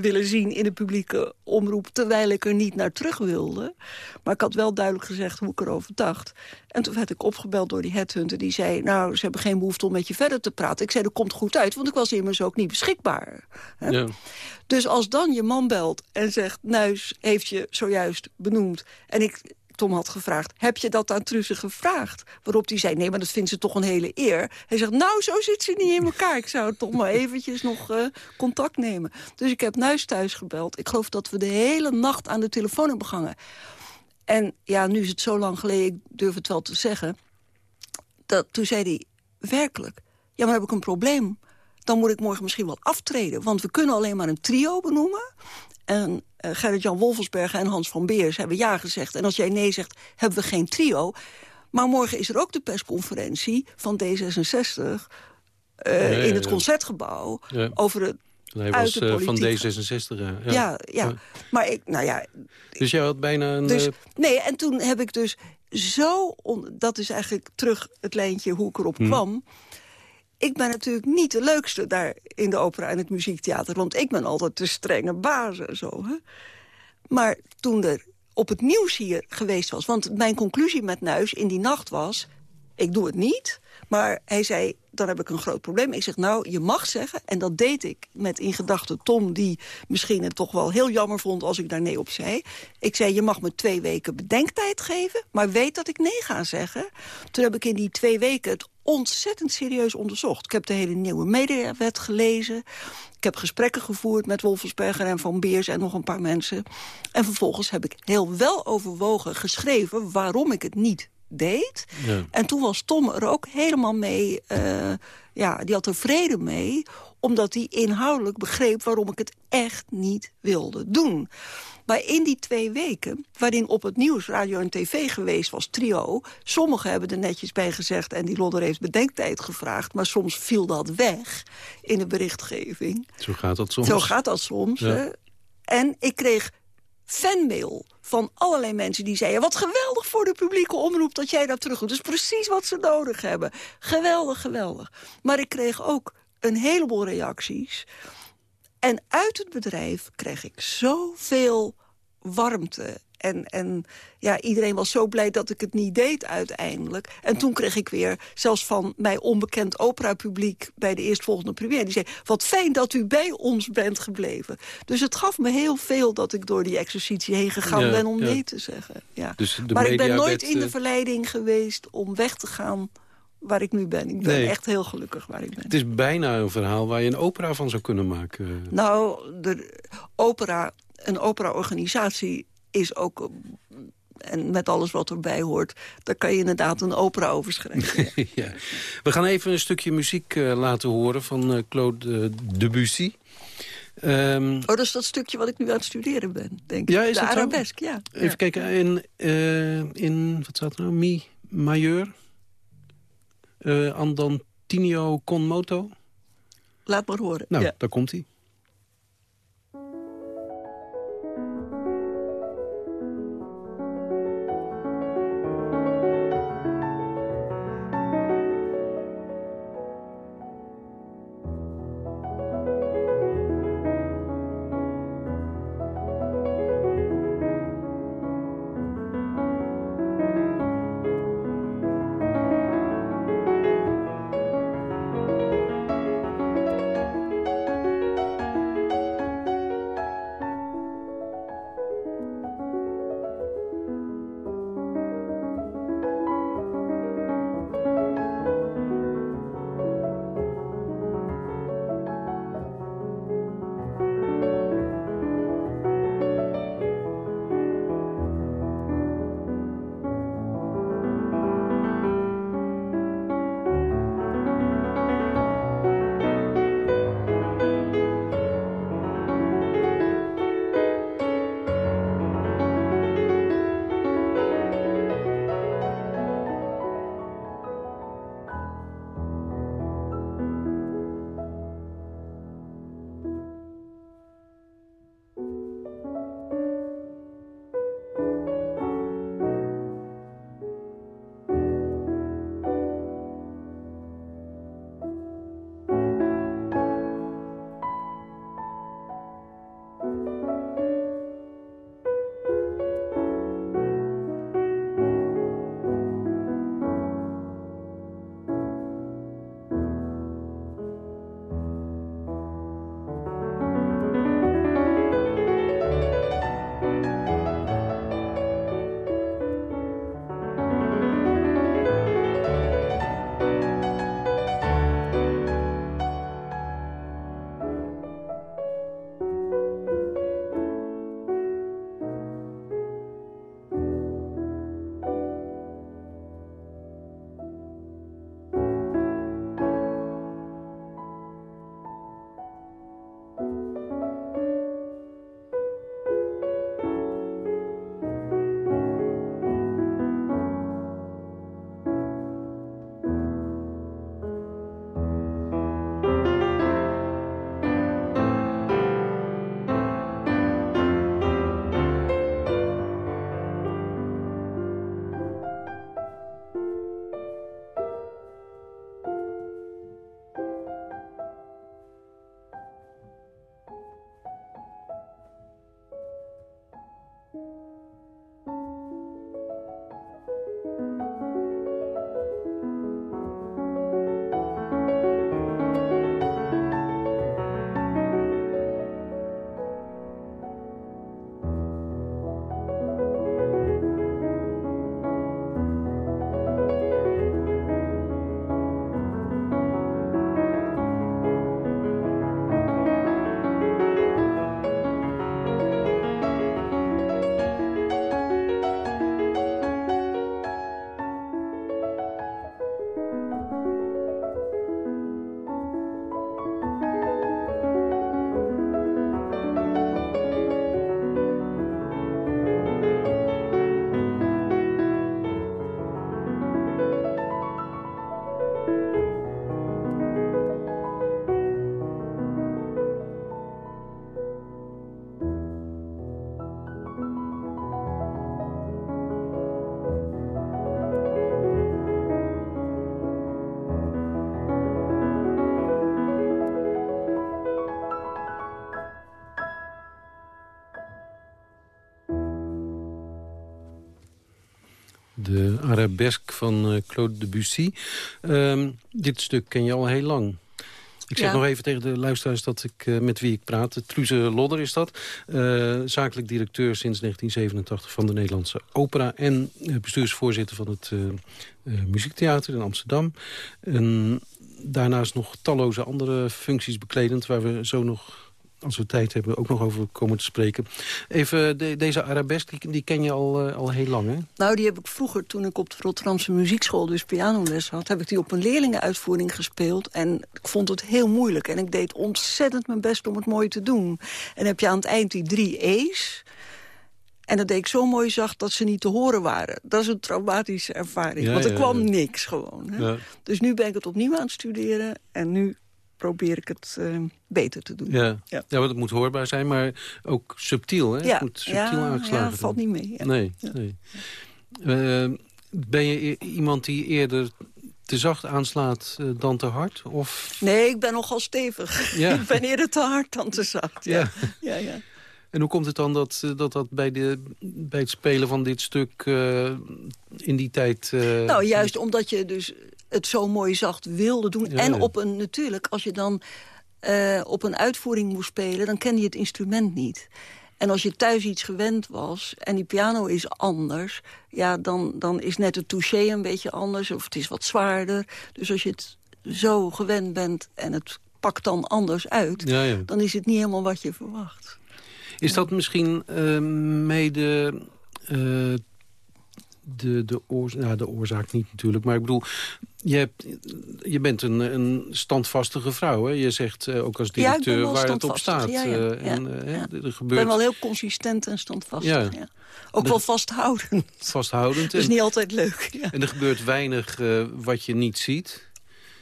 willen zien in de publieke omroep... terwijl ik er niet naar terug wilde. Maar ik had wel duidelijk gezegd hoe ik erover dacht. En toen werd ik opgebeld door die headhunter. Die zei, nou, ze hebben geen behoefte om met je verder te praten. Ik zei, dat komt goed uit, want ik was immers ook niet beschikbaar. Ja. Dus als dan je man belt en zegt... Nuis heeft je zojuist benoemd... en ik Tom had gevraagd, heb je dat aan Truze gevraagd? Waarop hij zei, nee, maar dat vindt ze toch een hele eer. Hij zegt, nou, zo zit ze niet in elkaar. Ik zou toch maar eventjes nog uh, contact nemen. Dus ik heb Nuis thuis gebeld. Ik geloof dat we de hele nacht aan de telefoon hebben gehangen. En ja, nu is het zo lang geleden, ik durf het wel te zeggen... Dat, toen zei hij, werkelijk, ja, maar heb ik een probleem dan moet ik morgen misschien wel aftreden. Want we kunnen alleen maar een trio benoemen. En uh, Gerrit-Jan Wolfelsberger en Hans van Beers hebben ja gezegd. En als jij nee zegt, hebben we geen trio. Maar morgen is er ook de persconferentie van D66... Uh, in het Concertgebouw over het hij was uh, van D66, ja. Ja, ja. maar ik, nou ja... Dus jij had bijna een... Dus, nee, en toen heb ik dus zo... dat is eigenlijk terug het lijntje hoe ik erop hm. kwam ik ben natuurlijk niet de leukste daar in de opera en het muziektheater. Want ik ben altijd de strenge baas en zo. Hè? Maar toen er op het nieuws hier geweest was... want mijn conclusie met Nuis in die nacht was... ik doe het niet, maar hij zei, dan heb ik een groot probleem. Ik zeg, nou, je mag zeggen, en dat deed ik met in gedachten Tom... die misschien het toch wel heel jammer vond als ik daar nee op zei. Ik zei, je mag me twee weken bedenktijd geven... maar weet dat ik nee ga zeggen. Toen heb ik in die twee weken het ontzettend serieus onderzocht. Ik heb de hele nieuwe mediawet gelezen. Ik heb gesprekken gevoerd met Wolfensberger en Van Beers en nog een paar mensen. En vervolgens heb ik heel wel overwogen geschreven waarom ik het niet deed. Ja. En toen was Tom er ook helemaal mee... Uh, ja, die had er vrede mee, omdat hij inhoudelijk begreep... waarom ik het echt niet wilde doen. Maar in die twee weken, waarin op het nieuws, radio en tv geweest was, trio... sommigen hebben er netjes bij gezegd en die Lodder heeft bedenktijd gevraagd... maar soms viel dat weg in de berichtgeving. Zo gaat dat soms. Zo gaat dat soms. En ik kreeg fanmail van allerlei mensen die zeiden... wat geweldig voor de publieke omroep dat jij dat terug doet. Dat is precies wat ze nodig hebben. Geweldig, geweldig. Maar ik kreeg ook een heleboel reacties en uit het bedrijf kreeg ik zoveel warmte En, en ja, iedereen was zo blij dat ik het niet deed uiteindelijk. En toen kreeg ik weer, zelfs van mij onbekend operapubliek... bij de eerstvolgende première, die zei... wat fijn dat u bij ons bent gebleven. Dus het gaf me heel veel dat ik door die exercitie heen gegaan ben... om nee te zeggen. Ja. Dus maar ik ben nooit werd, in de eh, verleiding geweest om weg te gaan waar ik nu ben. Ik ben Nee. echt heel gelukkig waar ik ben. Het is bijna een verhaal waar je een opera van zou kunnen maken. Nou, de opera, een operaorganisatie is ook... eh, En met alles wat erbij hoort, daar kan je inderdaad een opera over schrijven. ja. [LAUGHS] We gaan even een stukje muziek eh, laten horen van eh, Claude Debussy. Ehm, Oh, dat is dat stukje wat ik nu aan het studeren ben, denk ik. Ja, is de dat zo? arabesk, ja. Even Ja. kijken, in, in wat staat er nou? Mi majeur? Eh Andantinio con moto? Laat maar horen. Nou, ja. daar komt hij. Arabesque van uh, Claude Debussy. Um, dit stuk ken je al heel lang. Ik zeg Ja. nog even tegen de luisteraars dat ik, eh, met wie ik praat. Truze Lodder is dat. eh, zakelijk directeur sinds 1987 van de Nederlandse Opera... en eh, bestuursvoorzitter van het eh, eh, Muziektheater in Amsterdam. En daarnaast nog talloze andere functies bekledend... waar we zo nog, als we tijd hebben, ook nog over komen te spreken. Even, de- deze arabesque, die, die ken je al, eh, al heel lang, hè? Nou, die heb ik vroeger, toen ik op de Rotterdamse muziekschool dus pianoles had... heb ik die op een leerlingenuitvoering gespeeld. En ik vond het heel moeilijk. En ik deed ontzettend mijn best om het mooi te doen. En heb je aan het eind die drie E's. En dat deed ik zo mooi zacht dat ze niet te horen waren. Dat is een traumatische ervaring. Ja, want er ja, kwam ja. niks gewoon. Hè? Dus nu ben ik het opnieuw aan het studeren. En nu probeer ik het eh, beter te doen. Ja. Ja. Ja. want het moet hoorbaar zijn, maar ook subtiel, hè? Ja, Het moet subtiel ja, aangeslagen ja, valt zijn. niet mee. Ja. Nee, nee. Eh, ben je iemand die eerder te zacht aanslaat eh, dan te hard? Of... Nee, ik ben nogal stevig. Ja. [LAUGHS] ik ben eerder te hard dan te zacht. Ja. Ja. Ja. En hoe komt het dan dat eh, dat, dat bij, de, bij het spelen van dit stuk in die tijd... Nou, juist omdat je dus het zo mooi zacht wilde doen. Ja, en op een, natuurlijk, als je dan eh, op een uitvoering moest spelen... dan ken je het instrument niet. En als je thuis iets gewend was en die piano is anders... ja, dan, dan is net het touché een beetje anders of het is wat zwaarder. Dus als je het zo gewend bent en het pakt dan anders uit... Ja, ja. dan is het niet helemaal wat je verwacht. Is dat misschien eh, mede eh, de, de, oor, nou, de oorzaak niet natuurlijk, maar ik bedoel... Je, hebt, je bent een, een standvastige vrouw, hè? Je zegt eh, ook als ik directeur waar het op staat. ja, ja, eh, en, eh, hè, er Ik gebeurt ben wel heel consistent en standvastig. Ook De- wel vasthoudend. vasthoudend. Dat is en- niet altijd leuk. Ja. En er gebeurt weinig wat je niet ziet.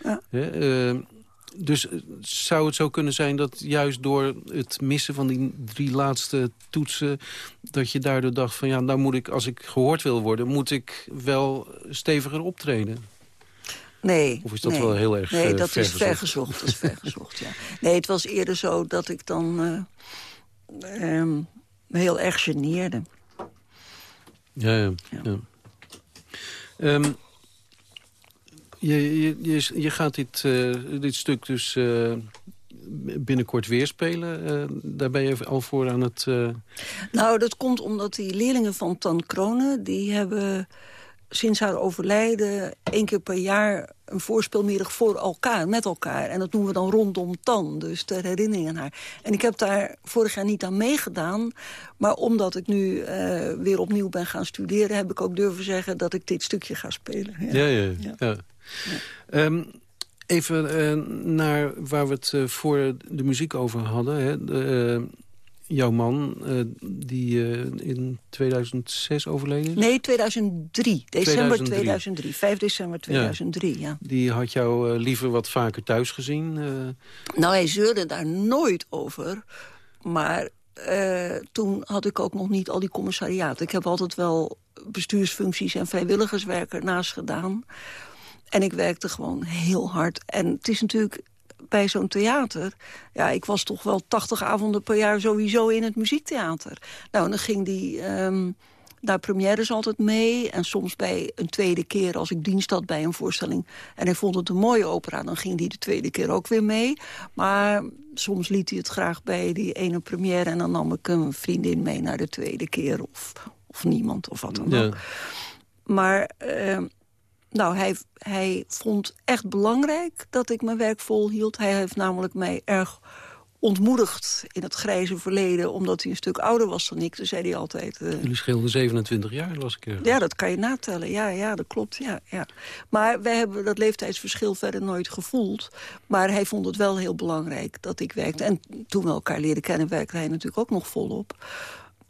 Ja. Hè, eh, dus zou het zo kunnen zijn dat juist door het missen van die drie laatste toetsen... dat je daardoor dacht van ja, nou moet ik, als ik gehoord wil worden... moet ik wel steviger optreden. Nee. Of is dat nee. wel heel erg, Nee, eh, dat is vergezocht? Dat is vergezocht, ja. Nee, het was eerder zo dat ik dan eh, ehm, me heel erg geneerde. Ja, ja. ja. Ehm, je, je, je, je gaat dit, eh, dit stuk dus binnenkort weer spelen. Daar ben je al voor aan het... Nou, dat komt omdat die leerlingen van Tan Kronen... die hebben sinds haar overlijden één keer per jaar... een voorspelmiddag voor elkaar, met elkaar. En dat noemen we dan rondom Tan, dus ter herinnering aan haar. En ik heb daar vorig jaar niet aan meegedaan. Maar omdat ik nu eh, weer opnieuw ben gaan studeren... heb ik ook durven zeggen dat ik dit stukje ga spelen. Ja, ja. Ja. ja. Ehm, even eh, naar waar we het eh, voor de muziek over hadden. Hè. De, jouw man, eh, die eh, in 2006 overleden is... Nee, 2003. December 2003. 2003. 5 december 2003, ja. Die had jou eh, liever wat vaker thuis gezien. Nou, hij zeurde daar nooit over. Maar toen had ik ook nog niet al die commissariaten. Ik heb altijd wel bestuursfuncties en vrijwilligerswerk ernaast gedaan. En ik werkte gewoon heel hard. En het is natuurlijk bij zo'n theater... ja, ik was toch wel 80 avonden per jaar sowieso in het muziektheater. Nou, en dan ging die... ehm, naar premières altijd mee. En soms bij een tweede keer, als ik dienst had bij een voorstelling... en hij vond het een mooie opera, dan ging hij de tweede keer ook weer mee. Maar soms liet hij het graag bij die ene première... en dan nam ik een vriendin mee naar de tweede keer. Of, of niemand, of wat dan Ja. ook. Maar eh, nou, hij, hij vond echt belangrijk dat ik mijn werk volhield. Hij heeft namelijk mij erg ontmoedigd in het grijze verleden... omdat hij een stuk ouder was dan ik. Toen zei hij altijd... eh, Jullie scheelden 27 jaar, las ik ja, dat kan je natellen. Ja, ja dat klopt. Ja, ja. Maar wij hebben dat leeftijdsverschil verder nooit gevoeld. Maar hij vond het wel heel belangrijk dat ik werkte. En toen we elkaar leren kennen, werkte hij natuurlijk ook nog volop.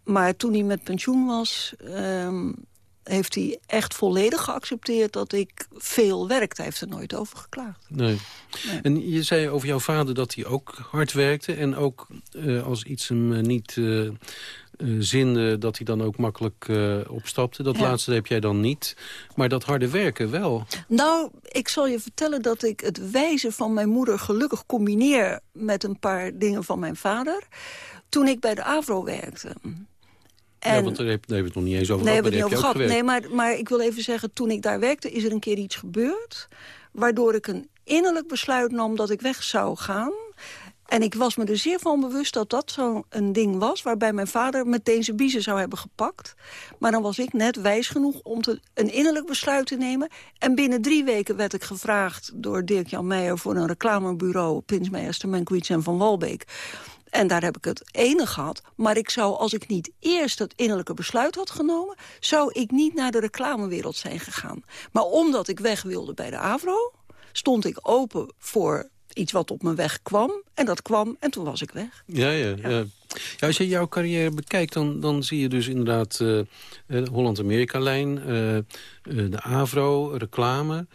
Maar toen hij met pensioen was... ehm, heeft hij echt volledig geaccepteerd dat ik veel werkte. Hij heeft er nooit over geklaagd. Nee. Nee. En je zei over jouw vader dat hij ook hard werkte. En ook eh, als iets hem eh, niet eh, zinde, dat hij dan ook makkelijk opstapte. Dat Ja. laatste heb jij dan niet. Maar dat harde werken wel. Nou, ik zal je vertellen dat ik het wijzen van mijn moeder gelukkig combineer met een paar dingen van mijn vader. Toen ik bij de AVRO werkte. Ja, want daar heb, daar hebben we het nog niet eens over nee, gehad. over gehad. Nee, maar, maar ik wil even zeggen, toen ik daar werkte... is er een keer iets gebeurd... waardoor ik een innerlijk besluit nam dat ik weg zou gaan. En ik was me er zeer van bewust dat dat zo'n ding was... waarbij mijn vader meteen zijn biezen zou hebben gepakt. Maar dan was ik net wijs genoeg om te, een innerlijk besluit te nemen. En binnen drie weken werd ik gevraagd door Dirk-Jan Meijer... voor een reclamebureau, Prins Meijers, Mankiewicz en Van Walbeek... En daar heb ik het ene gehad. Maar ik zou, als ik niet eerst het innerlijke besluit had genomen... zou ik niet naar de reclamewereld zijn gegaan. Maar omdat ik weg wilde bij de AVRO... stond ik open voor iets wat op mijn weg kwam. En dat kwam en toen was ik weg. Ja, ja, ja. ja. als je jouw carrière bekijkt, dan, dan zie je dus inderdaad eh, eh, de Holland-Amerika-lijn, eh, de AVRO, reclame.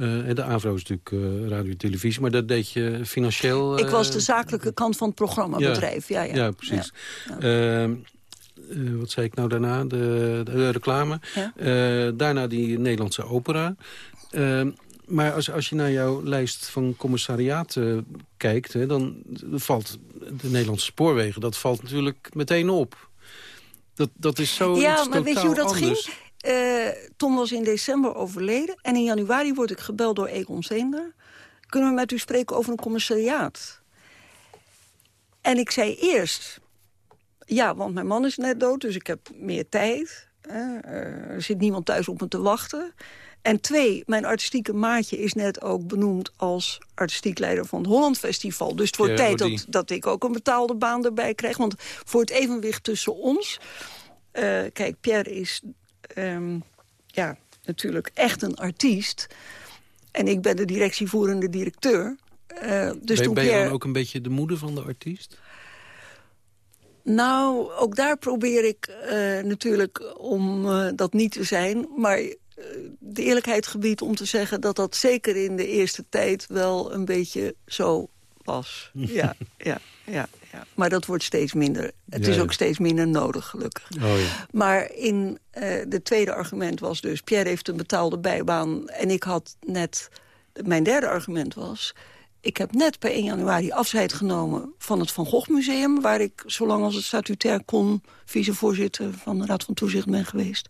En de AVRO is natuurlijk eh, radio en televisie, maar dat deed je financieel... ik was de zakelijke kant van het programmabedrijf. Ja, ja, Ja, precies. Ehm, eh, wat zei ik nou daarna? De, de reclame. Ja. Daarna die Nederlandse opera. Maar als, als je naar jouw lijst van commissariaten kijkt... Hè, dan valt de Nederlandse spoorwegen... dat valt natuurlijk meteen op. Dat, dat is zo Ja, maar weet je hoe dat anders. ging? Eh, Tom was in december overleden. En in januari word ik gebeld door Egon Zeender. Kunnen we met u spreken over een commissariaat? En ik zei eerst... Ja, want mijn man is net dood, dus ik heb meer tijd. Eh, er zit niemand thuis op me te wachten. En twee, mijn artistieke maatje is net ook benoemd als artistiek leider van het Holland Festival. Dus het wordt tijd dat, dat ik ook een betaalde baan erbij krijg. Want voor het evenwicht tussen ons... eh, kijk, Pierre is ehm, ja, natuurlijk echt een artiest. En ik ben de directievoerende directeur. Eh, dus ben, toen ben je Pierre... dan ook een beetje de moeder van de artiest? Nou, ook daar probeer ik eh, natuurlijk om dat niet te zijn. Maar de eerlijkheid gebiedt om te zeggen... dat dat zeker in de eerste tijd wel een beetje zo was. Ja, [LAUGHS] ja, ja, ja. Maar dat wordt steeds minder. Het Ja, is ook steeds minder nodig, gelukkig. Oh ja. Maar in eh de tweede argument was dus... Pierre heeft een betaalde bijbaan en ik had net... Mijn derde argument was... Ik heb net per 1 januari afscheid genomen van het Van Gogh Museum... waar ik, zolang als het statutair kon, vicevoorzitter van de Raad van Toezicht ben geweest.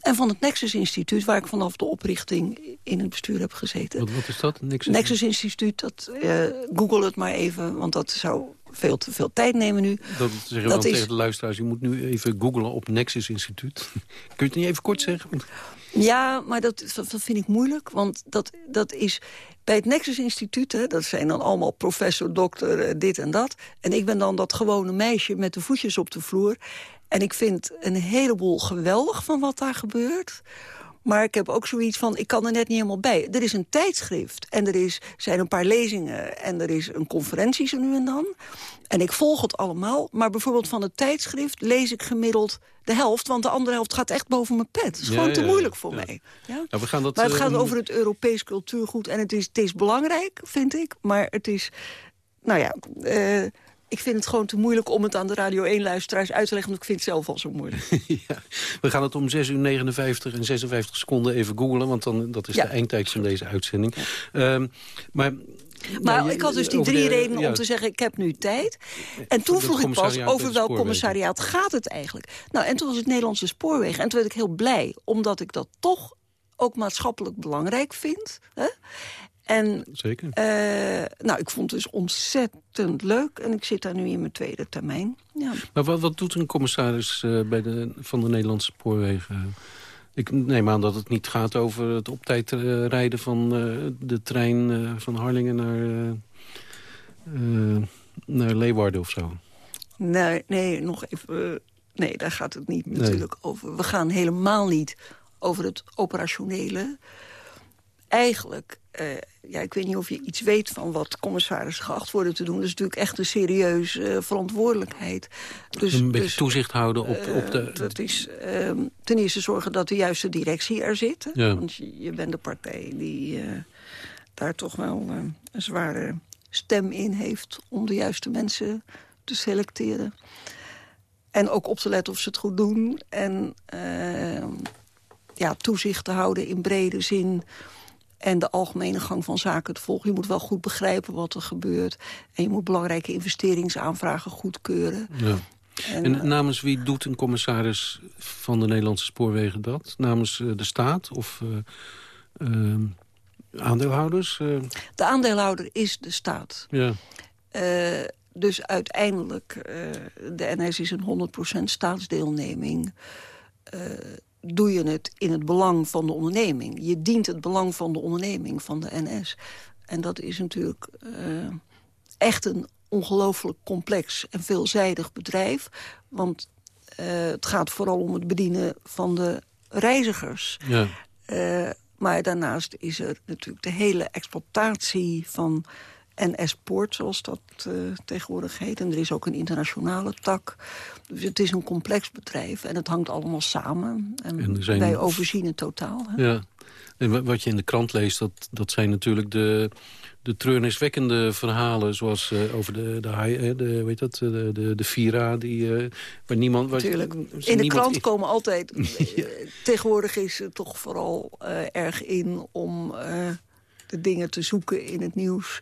En van het Nexus Instituut, waar ik vanaf de oprichting in het bestuur heb gezeten. Wat, wat is dat? Niks Nexus Instituut, dat, eh, google het maar even, want dat zou veel te veel tijd nemen nu. Dat zeggen we Dat dan is- tegen de luisteraars. Je moet nu even googlen op Nexus Instituut. [LAUGHS] Kun je het niet even kort zeggen? Ja, maar dat, dat dat vind ik moeilijk, want dat, dat is... Bij het Nexus Instituut, hè, dat zijn dan allemaal professor, dokter, eh, dit en dat. En ik ben dan dat gewone meisje met de voetjes op de vloer. En ik vind een heleboel geweldig van wat daar gebeurt. Maar ik heb ook zoiets van, ik kan er net niet helemaal bij. Er is een tijdschrift en er is, zijn een paar lezingen... en er is een conferentie zo nu en dan. En ik volg het allemaal. Maar bijvoorbeeld van het tijdschrift lees ik gemiddeld de helft... want de andere helft gaat echt boven mijn pet. Het is Ja, gewoon te ja, moeilijk voor ja. mij. Ja? Nou, we gaan dat, Maar het eh, gaat om- over het Europees cultuurgoed. En het is, het is belangrijk, vind ik. Maar het is... Nou ja, eh, ik vind het gewoon te moeilijk om het aan de Radio 1-luisteraars uit te leggen. Want ik vind het zelf al zo moeilijk. [LAUGHS] ja, we gaan het om 6 uur 59 en 56 seconden even googlen. Want dan, dat is Ja. de eindtijd van deze uitzending. Ehm, maar Maar nou, ik had dus die drie de- redenen ja, om te zeggen... ik heb nu tijd. En toen vroeg ik pas over welk commissariaat gaat het eigenlijk. Nou, en toen was het Nederlandse Spoorwegen. En toen werd ik heel blij, omdat ik dat toch ook maatschappelijk belangrijk vind. Hè? En Zeker. eh, nou, ik vond het dus ontzettend leuk. En ik zit daar nu in mijn tweede termijn. Ja. Maar wat, wat doet een commissaris eh, bij de, van de Nederlandse spoorwegen? Ik neem aan dat het niet gaat over het op tijd eh, rijden van de trein van Harlingen naar, naar Leeuwarden of zo. Nee, nee, nog even. nee, daar gaat het niet Nee. natuurlijk over. We gaan helemaal niet over het operationele. Eigenlijk, eh, ja, ik weet niet of je iets weet van wat commissarissen geacht worden te doen. Dat is natuurlijk echt een serieuze eh, verantwoordelijkheid. Dus, een beetje dus, toezicht houden op, eh, op de... dat is ehm, ten eerste zorgen dat de juiste directie er zit. Ja. Want je, je bent de partij die daar toch wel een zware stem in heeft... om de juiste mensen te selecteren. En ook op te letten of ze het goed doen. En ehm, ja, toezicht te houden in brede zin... En de algemene gang van zaken te volgen. Je moet wel goed begrijpen wat er gebeurt. En je moet belangrijke investeringsaanvragen goedkeuren. ja. En, namens wie doet een commissaris van de Nederlandse Spoorwegen dat? Namens de staat of aandeelhouders? De aandeelhouder is de staat. Ja. dus uiteindelijk, de NS is een 100% staatsdeelneming doe je het in het belang van de onderneming. Je dient het belang van de onderneming, van de NS. En dat is natuurlijk uh, echt een ongelooflijk complex en veelzijdig bedrijf. Want uh, het gaat vooral om het bedienen van de reizigers. Ja. Uh, maar daarnaast is er natuurlijk de hele exploitatie van NS-poort, zoals dat uh, tegenwoordig heet. En er is ook een internationale tak. Dus het is een complex bedrijf en het hangt allemaal samen. En, en zijn... wij overzien het totaal. Hè? Ja. En wat je in de krant leest, dat, dat zijn natuurlijk de, de treurniswekkende verhalen... zoals uh, over de, de, de, weet dat, de, de, de Vira, die, uh, waar niemand... Waar, Tuurlijk. In de krant komen altijd... [LAUGHS] Tegenwoordig is het toch vooral erg in om de dingen te zoeken in het nieuws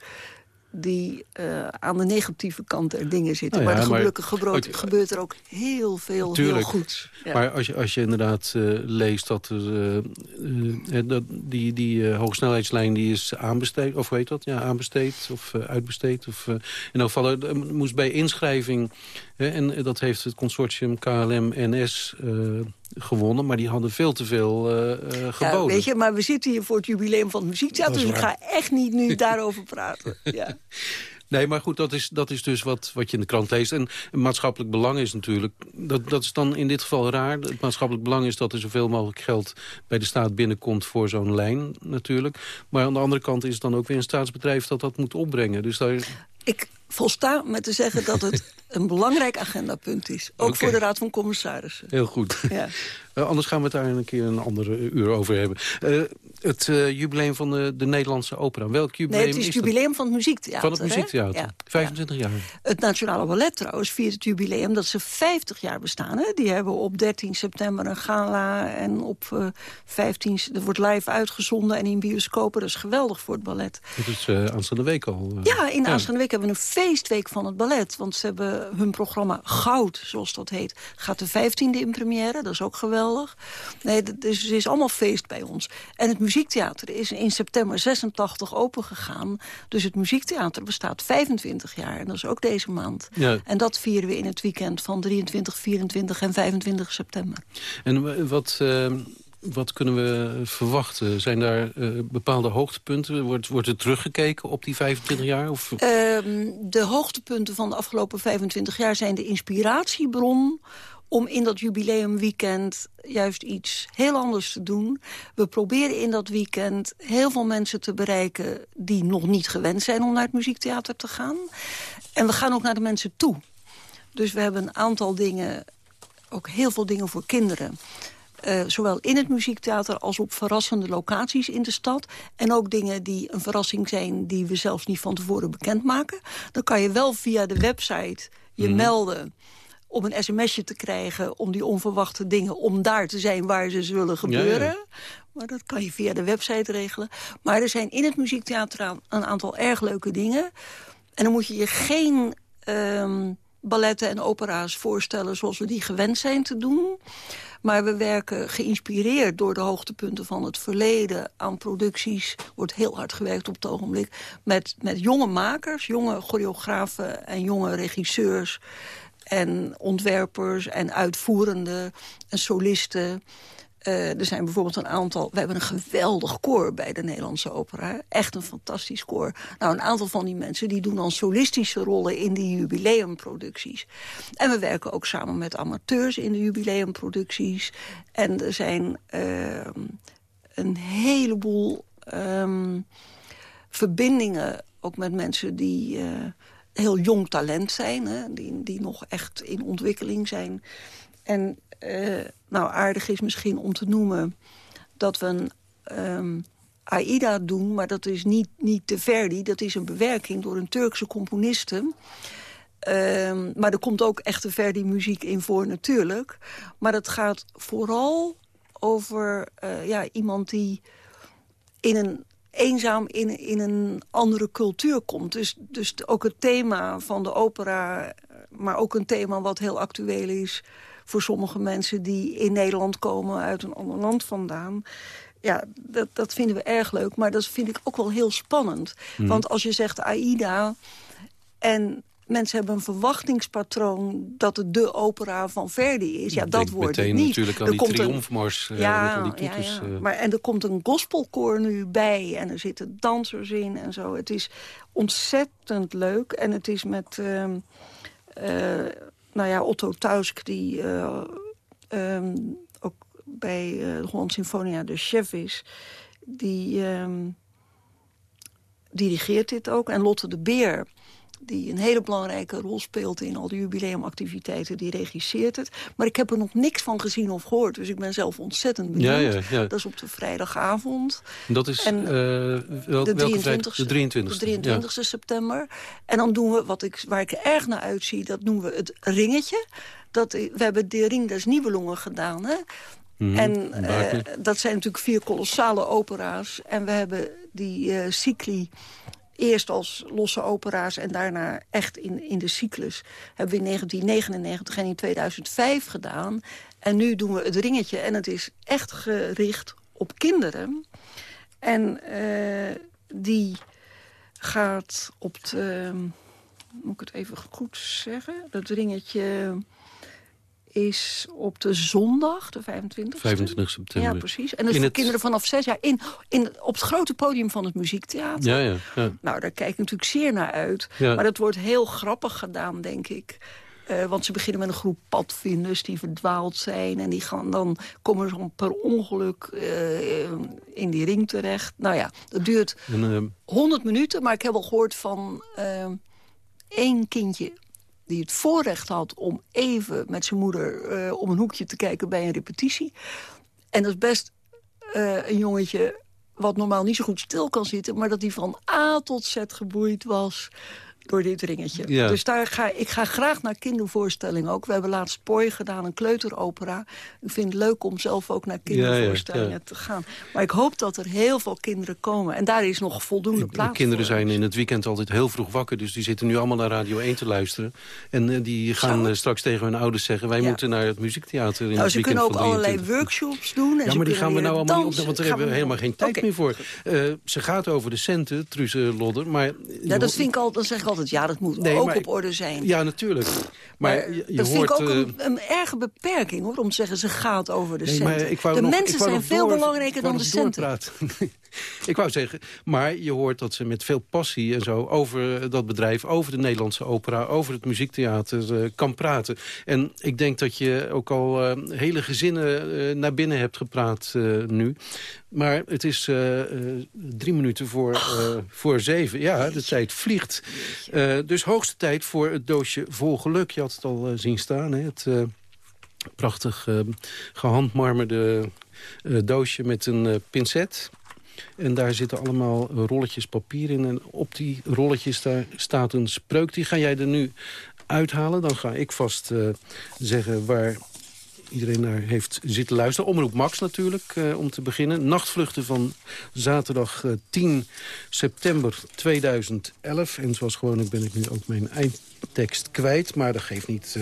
die uh, aan de negatieve kant der dingen zitten. Nou ja, maar gelukkig gebeurt er ook heel veel tuurlijk, heel goeds. Ja. Maar als je, als je inderdaad uh, leest dat, er, uh, dat die, die hoogsnelheidslijn die is aanbesteed, of weet dat? Ja, aanbesteed of uitbesteed. Of, in elk geval, moest bij inschrijving, en dat heeft het consortium KLM-NS gewonnen, maar die hadden veel te veel uh, geboden. Ja, weet je, maar we zitten hier voor het jubileum van het muziektheater... dus ik ga echt niet nu daarover praten. [LAUGHS] Ja. Nee, maar goed, dat is, dat is dus wat, wat je in de krant leest. En maatschappelijk belang is natuurlijk... Dat, dat is dan in dit geval raar. Het maatschappelijk belang is dat er zoveel mogelijk geld... bij de staat binnenkomt voor zo'n lijn natuurlijk. Maar aan de andere kant is het dan ook weer een staatsbedrijf... dat dat moet opbrengen. Dus daar... Ik volsta met te zeggen dat het [LAUGHS] een belangrijk agendapunt is. Ook voor de Raad van Commissarissen. Heel goed. Ja. Uh, [LAUGHS] anders gaan we het daar een keer een andere uur over hebben. Uh, het uh, jubileum van de, de, Nederlandse opera. Welk jubileum nee, het is het jubileum van het muziektheater. Van het muziektheater. Ja. 25 jaar. Het Nationale Ballet trouwens viert het jubileum dat ze 50 jaar bestaan. Hè? Die hebben op 13 september een gala en op 15... Er wordt live uitgezonden en in bioscopen. Dat is geweldig voor het ballet. Het is aanstaande week al. ja, in aanstaande week hebben we een feestweek van het ballet. Want ze hebben hun programma Goud, zoals dat heet... gaat de 15e in première. Dat is ook geweldig. Nee, dus het is allemaal feest bij ons. En het muziektheater is in september 86 opengegaan. Dus het muziektheater bestaat 25 jaar. En dat is ook deze maand. Ja. En dat vieren we in het weekend van 23, 24 en 25 september. En wat... Uh wat kunnen we verwachten? Zijn daar uh, bepaalde hoogtepunten? Wordt, wordt er teruggekeken op die 25 jaar? Of? Ehm, de hoogtepunten van de afgelopen 25 jaar zijn de inspiratiebron om in dat jubileumweekend juist iets heel anders te doen. We proberen in dat weekend heel veel mensen te bereiken... die nog niet gewend zijn om naar het muziektheater te gaan. En we gaan ook naar de mensen toe. Dus we hebben een aantal dingen, ook heel veel dingen voor kinderen... Uh, zowel in het muziektheater als op verrassende locaties in de stad. En ook dingen die een verrassing zijn die we zelfs niet van tevoren bekendmaken. Dan kan je wel via de website je mhm. melden om een sms'je te krijgen... om die onverwachte dingen, om daar te zijn waar ze zullen gebeuren. Maar dat kan je via de website regelen. Maar er zijn in het muziektheater een aantal erg leuke dingen. En dan moet je je geen um, balletten en opera's voorstellen... zoals we die gewend zijn te doen... Maar we werken geïnspireerd door de hoogtepunten van het verleden aan producties. wordt heel hard gewerkt op het ogenblik. Met, met jonge makers, jonge choreografen en jonge regisseurs. En ontwerpers en uitvoerende en solisten. Uh, er zijn bijvoorbeeld een aantal... We hebben een geweldig koor bij de Nederlandse opera. Echt een fantastisch koor. Nou, een aantal van die mensen die doen dan solistische rollen... in die jubileumproducties. En we werken ook samen met amateurs in de jubileumproducties. En er zijn uh, een heleboel um, verbindingen... ook met mensen die... Uh, heel jong talent zijn, hè, die, die nog echt in ontwikkeling zijn. En uh, nou, aardig is misschien om te noemen dat we een um, AIDA doen... maar dat is niet, niet de Verdi, dat is een bewerking door een Turkse componiste... Um, maar er komt ook echte Verdi-muziek in voor natuurlijk. Maar het gaat vooral over uh, ja, iemand die in een eenzaam in, in een andere cultuur komt. Dus, dus ook het thema van de opera maar ook een thema wat heel actueel is voor sommige mensen die in Nederland komen uit een ander land vandaan. Ja, dat, dat vinden we erg leuk, maar dat vind ik ook wel heel spannend. Mhm. Want als je zegt AIDA en mensen hebben een verwachtingspatroon... dat het de opera van Verdi is. Ja, dat wordt het niet. natuurlijk aan Er die komt een- triomfmars. eh, ja, van die ja, toeters, ja. eh. Maar, en er komt een gospelkoor nu bij. En er zitten dansers in en zo. Het is ontzettend leuk. En het is met... ehm, eh, nou ja, Otto Tausk, die eh, ehm, ook bij eh, de Holland Symfonia de chef is... die ehm, dirigeert dit ook. En Lotte de Beer die een hele belangrijke rol speelt in al die jubileumactiviteiten, die regisseert het. Maar ik heb er nog niks van gezien of gehoord, dus ik ben zelf ontzettend Ja, benieuwd. ja, ja. Dat is op de vrijdagavond. Dat is En, eh, wel, de welke vrijdag? 23e. De 23e. De 23e september. En dan doen we, wat ik, waar ik er erg naar uitzie, dat noemen we het ringetje. Dat, we hebben de Ring des Nibelungen gedaan, hè? Mhm, En eh, dat zijn natuurlijk vier kolossale opera's. En we hebben die eh, cycli eerst als losse opera's... en daarna echt in, in de cyclus hebben we in 1999 en in 2005 gedaan. En nu doen we het ringetje. En het is echt gericht op kinderen. En eh, die gaat op de... Moet ik het even goed zeggen? Dat ringetje is op de zondag, de 25e. 25 september. Ja, precies. En dat is In voor het- kinderen vanaf zes jaar in, in, op het grote podium van het muziektheater. Ja, ja, ja. Nou, daar kijk ik natuurlijk zeer naar uit. Ja. Maar dat wordt heel grappig gedaan, denk ik. Eh, want ze beginnen met een groep padvinders die verdwaald zijn. En die gaan dan komen ze per ongeluk eh, in die ring terecht. Nou ja, dat duurt En, eh, 100 minuten. Maar ik heb al gehoord van eh, één kindje die het voorrecht had om even met zijn moeder eh, om een hoekje te kijken bij een repetitie. En dat is best eh, een jongetje wat normaal niet zo goed stil kan zitten... maar dat hij van A tot Z geboeid was door dit ringetje. Ja. Dus daar ga, ik ga graag naar kindervoorstellingen ook. We hebben laatst Poi gedaan, een kleuteropera. Ik vind het leuk om zelf ook naar kindervoorstellingen ja. te gaan. Maar ik hoop dat er heel veel kinderen komen. En daar is nog voldoende de plaats kinderen voor. zijn in het weekend altijd heel vroeg wakker. Dus die zitten nu allemaal naar Radio 1 te luisteren. En eh, die gaan eh, straks tegen hun ouders zeggen... wij moeten naar het muziektheater in Nou, het ze weekend kunnen ook allerlei 23. workshops doen. En Ja, ze maar die gaan we nou allemaal niet op, dansen. want daar hebben we helemaal geen tijd meer voor. Eh, ze gaat over de centen, Truus Lodder, maar... Ja, dat vind ik al, dan zeg ik altijd, ja, dat moet Nee, ook maar- op orde zijn. Ja, natuurlijk. Maar, Maar je, je dat hoort... vind ik ook eh, een, een erge beperking, hoor, om te zeggen, ze gaat over de Nee, centen. maar ik wou de mensen zijn veel door- belangrijker dan de centen. [LAUGHS] ik wou zeggen, maar je hoort dat ze met veel passie en zo... over dat bedrijf, over de Nederlandse opera... over het muziektheater eh, kan praten. En ik denk dat je ook al eh, hele gezinnen eh, naar binnen hebt gepraat nu. Maar het is drie minuten voor, voor zeven. Ja, de tijd vliegt. Dus hoogste tijd voor het doosje vol geluk. Je had het al zien staan, hè? Het... prachtig eh, gehandmarmerde eh, doosje met een pincet. En daar zitten allemaal rolletjes papier in. En op die rolletjes daar staat een spreuk. Die ga jij er nu uithalen. Dan ga ik vast eh, zeggen waar iedereen naar heeft zitten luisteren. Omroep Max natuurlijk, eh, om te beginnen. Nachtvluchten van zaterdag eh, 10 september 2011. En zoals gewoonlijk ben ik nu ook mijn eindtekst kwijt. Maar dat geeft niet...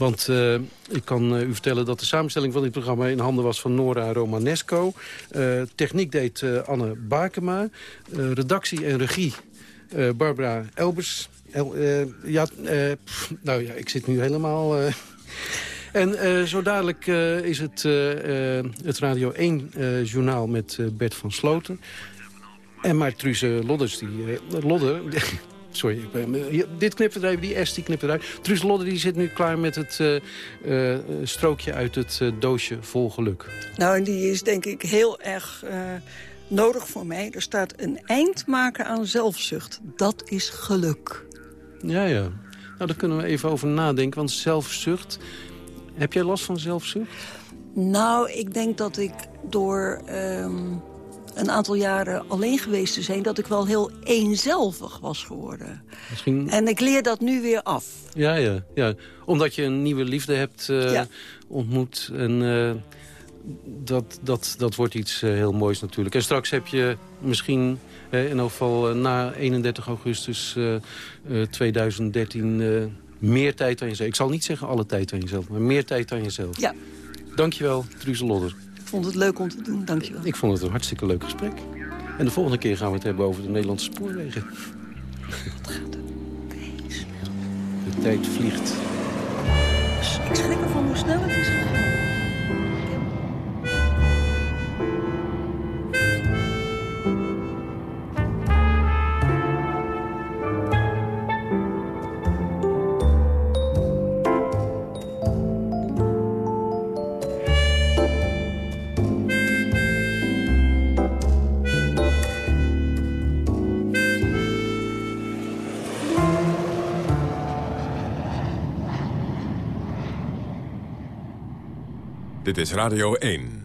want eh, ik kan eh, u vertellen dat de samenstelling van dit programma... in handen was van Nora Romanesco. Eh, techniek deed Anne Bakema. Redactie en regie Barbara Elbers. El, ja, nou ja, ik zit nu helemaal... en eh, zo dadelijk is het, het Radio 1-journaal met Bert van Sloten. En maar Truus eh, Lodders, die... Lodder... [LAUGHS] Sorry, ik ben, hier, dit knipt eruit, die S die knipt eruit. Truus Lodder die zit nu klaar met het eh, eh, strookje uit het eh, doosje vol geluk. Nou, en die is denk ik heel erg eh, nodig voor mij. Er staat een eind maken aan zelfzucht. Dat is geluk. Ja, ja. Nou, daar kunnen we even over nadenken, want zelfzucht... Heb jij last van zelfzucht? Nou, ik denk dat ik door ehm, een aantal jaren alleen geweest te zijn... dat ik wel heel eenzelvig was geworden. Misschien... En ik leer dat nu weer af. Ja, ja, ja. Omdat je een nieuwe liefde hebt eh, Ja. ontmoet. En eh, dat, dat, dat wordt iets eh, heel moois natuurlijk. En straks heb je misschien, in elk geval na 31 augustus eh, eh, 2013... eh, Meer tijd aan jezelf. Ik zal niet zeggen alle tijd aan jezelf, maar meer tijd aan jezelf. Ja. Dankjewel, Truus Lodder. Ik vond het leuk om te doen, dankjewel. Ik vond het een hartstikke leuk gesprek. En de volgende keer gaan we het hebben over de Nederlandse spoorwegen. Wat gaat er snel. De tijd vliegt. Ik schrik ervan hoe snel het is gegaan. Dit is Radio 1.